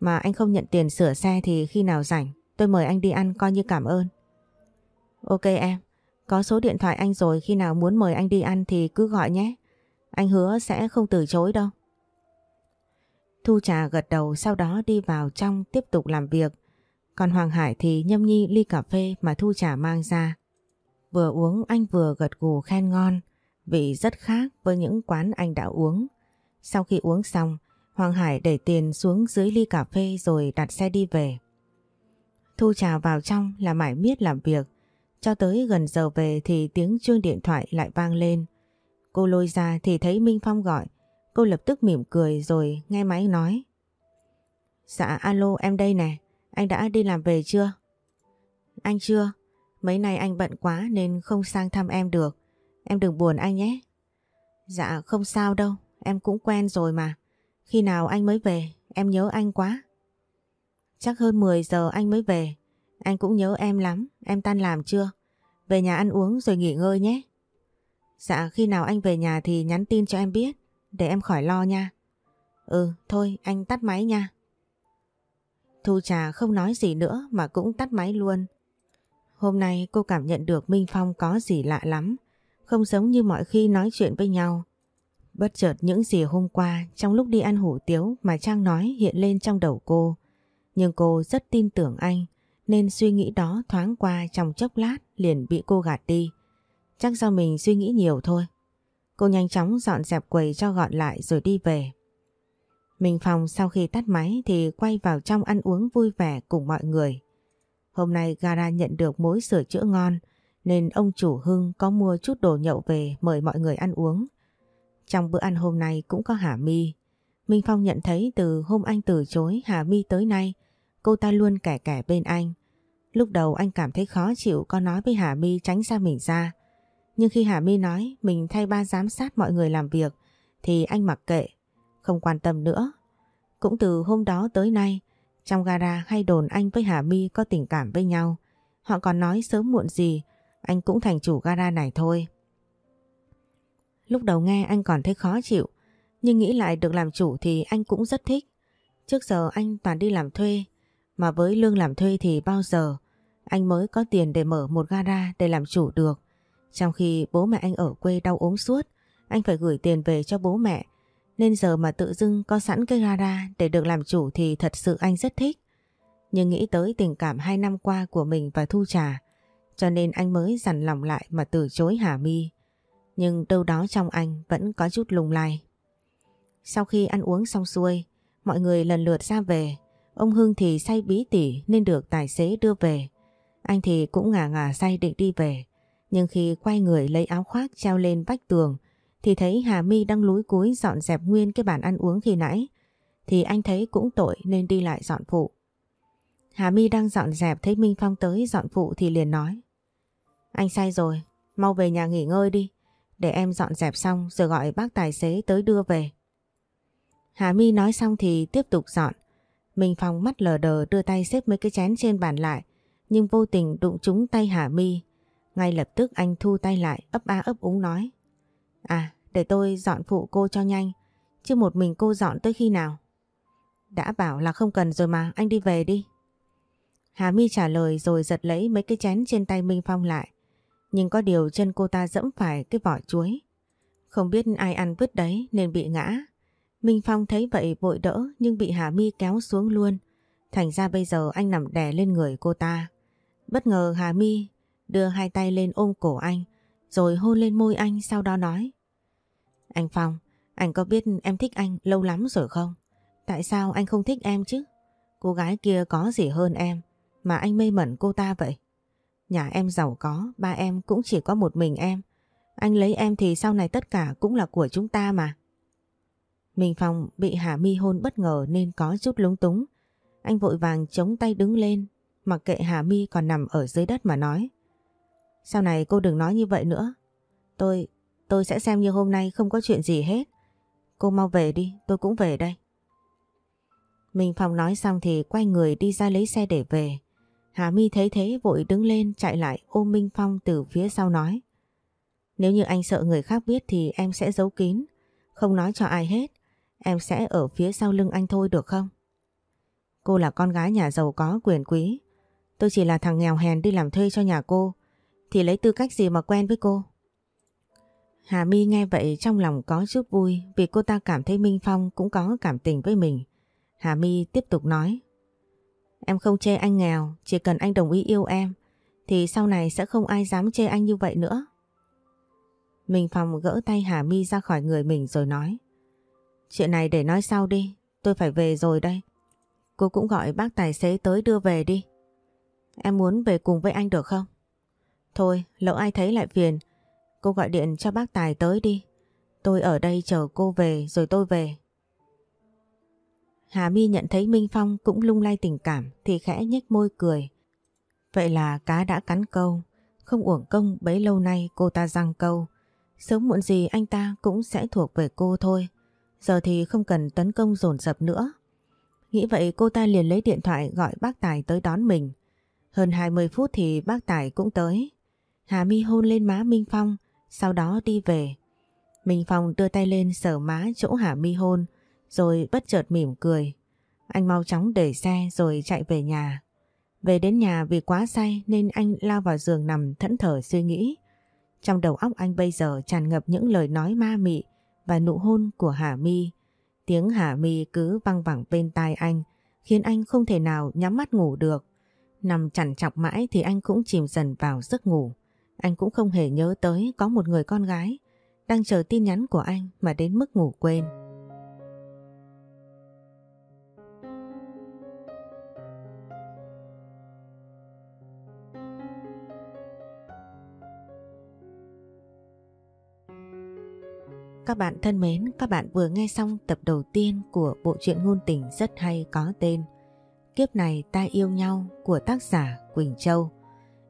Speaker 1: Mà anh không nhận tiền sửa xe thì khi nào rảnh tôi mời anh đi ăn coi như cảm ơn. Ok em, có số điện thoại anh rồi khi nào muốn mời anh đi ăn thì cứ gọi nhé. Anh hứa sẽ không từ chối đâu. Thu Trà gật đầu sau đó đi vào trong tiếp tục làm việc. Còn Hoàng Hải thì nhâm nhi ly cà phê mà Thu Trà mang ra. Vừa uống anh vừa gật gù khen ngon, vị rất khác với những quán anh đã uống. Sau khi uống xong, Hoàng Hải để tiền xuống dưới ly cà phê rồi đặt xe đi về. Thu trà vào trong là mãi miết làm việc. Cho tới gần giờ về thì tiếng chuông điện thoại lại vang lên. Cô lôi ra thì thấy Minh Phong gọi. Cô lập tức mỉm cười rồi nghe máy nói. Dạ alo em đây nè, anh đã đi làm về chưa? Anh chưa, mấy nay anh bận quá nên không sang thăm em được. Em đừng buồn anh nhé. Dạ không sao đâu, em cũng quen rồi mà. Khi nào anh mới về? Em nhớ anh quá. Chắc hơn 10 giờ anh mới về. Anh cũng nhớ em lắm. Em tan làm chưa? Về nhà ăn uống rồi nghỉ ngơi nhé. Dạ khi nào anh về nhà thì nhắn tin cho em biết. Để em khỏi lo nha. Ừ thôi anh tắt máy nha. Thu Trà không nói gì nữa mà cũng tắt máy luôn. Hôm nay cô cảm nhận được Minh Phong có gì lạ lắm. Không giống như mọi khi nói chuyện với nhau. Bất chợt những gì hôm qua trong lúc đi ăn hủ tiếu mà Trang nói hiện lên trong đầu cô. Nhưng cô rất tin tưởng anh, nên suy nghĩ đó thoáng qua trong chốc lát liền bị cô gạt đi. Chắc do mình suy nghĩ nhiều thôi. Cô nhanh chóng dọn dẹp quầy cho gọn lại rồi đi về. Minh Phong sau khi tắt máy thì quay vào trong ăn uống vui vẻ cùng mọi người. Hôm nay Gara nhận được mối sửa chữa ngon nên ông chủ Hưng có mua chút đồ nhậu về mời mọi người ăn uống. Trong bữa ăn hôm nay cũng có Hà Mi. Minh Phong nhận thấy từ hôm anh từ chối Hà Mi tới nay, cô ta luôn kẻ kẻ bên anh. Lúc đầu anh cảm thấy khó chịu có nói với Hà Mi tránh xa mình ra. Nhưng khi Hà Mi nói mình thay ba giám sát mọi người làm việc thì anh mặc kệ, không quan tâm nữa. Cũng từ hôm đó tới nay, trong gara hay đồn anh với Hà My có tình cảm với nhau. Họ còn nói sớm muộn gì, anh cũng thành chủ gara này thôi. Lúc đầu nghe anh còn thấy khó chịu, nhưng nghĩ lại được làm chủ thì anh cũng rất thích. Trước giờ anh toàn đi làm thuê, mà với lương làm thuê thì bao giờ anh mới có tiền để mở một gara để làm chủ được. Trong khi bố mẹ anh ở quê đau ốm suốt, anh phải gửi tiền về cho bố mẹ. Nên giờ mà tự dưng có sẵn cái gara để được làm chủ thì thật sự anh rất thích. Nhưng nghĩ tới tình cảm hai năm qua của mình và Thu Trà, cho nên anh mới dằn lòng lại mà từ chối Hà My. Nhưng đâu đó trong anh vẫn có chút lung lay. Sau khi ăn uống xong xuôi, mọi người lần lượt ra về. Ông Hưng thì say bí tỉ nên được tài xế đưa về. Anh thì cũng ngả ngả say định đi về. Nhưng khi quay người lấy áo khoác treo lên vách tường thì thấy Hà My đang lúi cúi dọn dẹp nguyên cái bàn ăn uống khi nãy. Thì anh thấy cũng tội nên đi lại dọn phụ. Hà My đang dọn dẹp thấy Minh Phong tới dọn phụ thì liền nói. Anh say rồi, mau về nhà nghỉ ngơi đi. Để em dọn dẹp xong rồi gọi bác tài xế tới đưa về. Hà My nói xong thì tiếp tục dọn. Minh Phong mắt lờ đờ đưa tay xếp mấy cái chén trên bàn lại nhưng vô tình đụng trúng tay Hà My. Ngay lập tức anh thu tay lại ấp a ấp úng nói. À để tôi dọn phụ cô cho nhanh, chứ một mình cô dọn tới khi nào? Đã bảo là không cần rồi mà, anh đi về đi. Hà My trả lời rồi giật lấy mấy cái chén trên tay Minh Phong lại. Nhưng có điều chân cô ta dẫm phải cái vỏ chuối. Không biết ai ăn vứt đấy nên bị ngã. Minh Phong thấy vậy vội đỡ nhưng bị Hà My kéo xuống luôn. Thành ra bây giờ anh nằm đè lên người cô ta. Bất ngờ Hà My đưa hai tay lên ôm cổ anh, rồi hôn lên môi anh, sau đó nói anh Phong, anh có biết em thích anh lâu lắm rồi không? Tại sao anh không thích em chứ? Cô gái kia có gì hơn em mà anh mê mẩn cô ta vậy? Nhà em giàu có, ba em cũng chỉ có một mình em. Anh lấy em thì sau này tất cả cũng là của chúng ta mà. Minh Phong bị Hà My hôn bất ngờ nên có chút lúng túng. Anh vội vàng chống tay đứng lên, mặc kệ Hà My còn nằm ở dưới đất mà nói. Sau này cô đừng nói như vậy nữa. Tôi, tôi sẽ xem như hôm nay không có chuyện gì hết. Cô mau về đi, tôi cũng về đây. Minh Phong nói xong thì quay người đi ra lấy xe để về. Hà My thấy thế vội đứng lên chạy lại ôm Minh Phong từ phía sau nói. Nếu như anh sợ người khác biết thì em sẽ giấu kín, không nói cho ai hết. Em sẽ ở phía sau lưng anh thôi được không? Cô là con gái nhà giàu có quyền quý. Tôi chỉ là thằng nghèo hèn đi làm thuê cho nhà cô. Thì lấy tư cách gì mà quen với cô? Hà My nghe vậy trong lòng có chút vui vì cô ta cảm thấy Minh Phong cũng có cảm tình với mình. Hà My tiếp tục nói. Em không chê anh nghèo, chỉ cần anh đồng ý yêu em thì sau này sẽ không ai dám chê anh như vậy nữa. Minh Phong gỡ tay Hà My ra khỏi người mình rồi nói. Chuyện này để nói sau đi, tôi phải về rồi đây. Cô cũng gọi bác tài xế tới đưa về đi. Em muốn về cùng với anh được không? Thôi, lỡ ai thấy lại phiền, cô gọi điện cho bác Tài tới đi. Tôi ở đây chờ cô về rồi tôi về. Hà My nhận thấy Minh Phong cũng lung lay tình cảm thì khẽ nhếch môi cười. Vậy là cá đã cắn câu, không uổng công bấy lâu nay cô ta răng câu. Sớm muộn gì anh ta cũng sẽ thuộc về cô thôi. Giờ thì không cần tấn công dồn dập nữa. Nghĩ vậy cô ta liền lấy điện thoại gọi bác Tài tới đón mình. Hơn 20 phút thì bác Tài cũng tới. Hà My hôn lên má Minh Phong, sau đó đi về. Minh Phong đưa tay lên sờ má chỗ Hà Mi hôn, rồi bất chợt mỉm cười. Anh mau chóng để xe rồi chạy về nhà. Về đến nhà vì quá say nên anh lao vào giường nằm thẫn thờ suy nghĩ. Trong đầu óc anh bây giờ tràn ngập những lời nói ma mị và nụ hôn của Hà Mi. Tiếng Hà Mi cứ văng vẳng bên tai anh khiến anh không thể nào nhắm mắt ngủ được. Nằm chằn chọc mãi thì anh cũng chìm dần vào giấc ngủ. Anh cũng không hề nhớ tới có một người con gái đang chờ tin nhắn của anh mà đến mức ngủ quên. Các bạn thân mến, các bạn vừa nghe xong tập đầu tiên của bộ truyện ngôn tình rất hay có tên Kiếp này ta yêu nhau của tác giả Quỳnh Châu.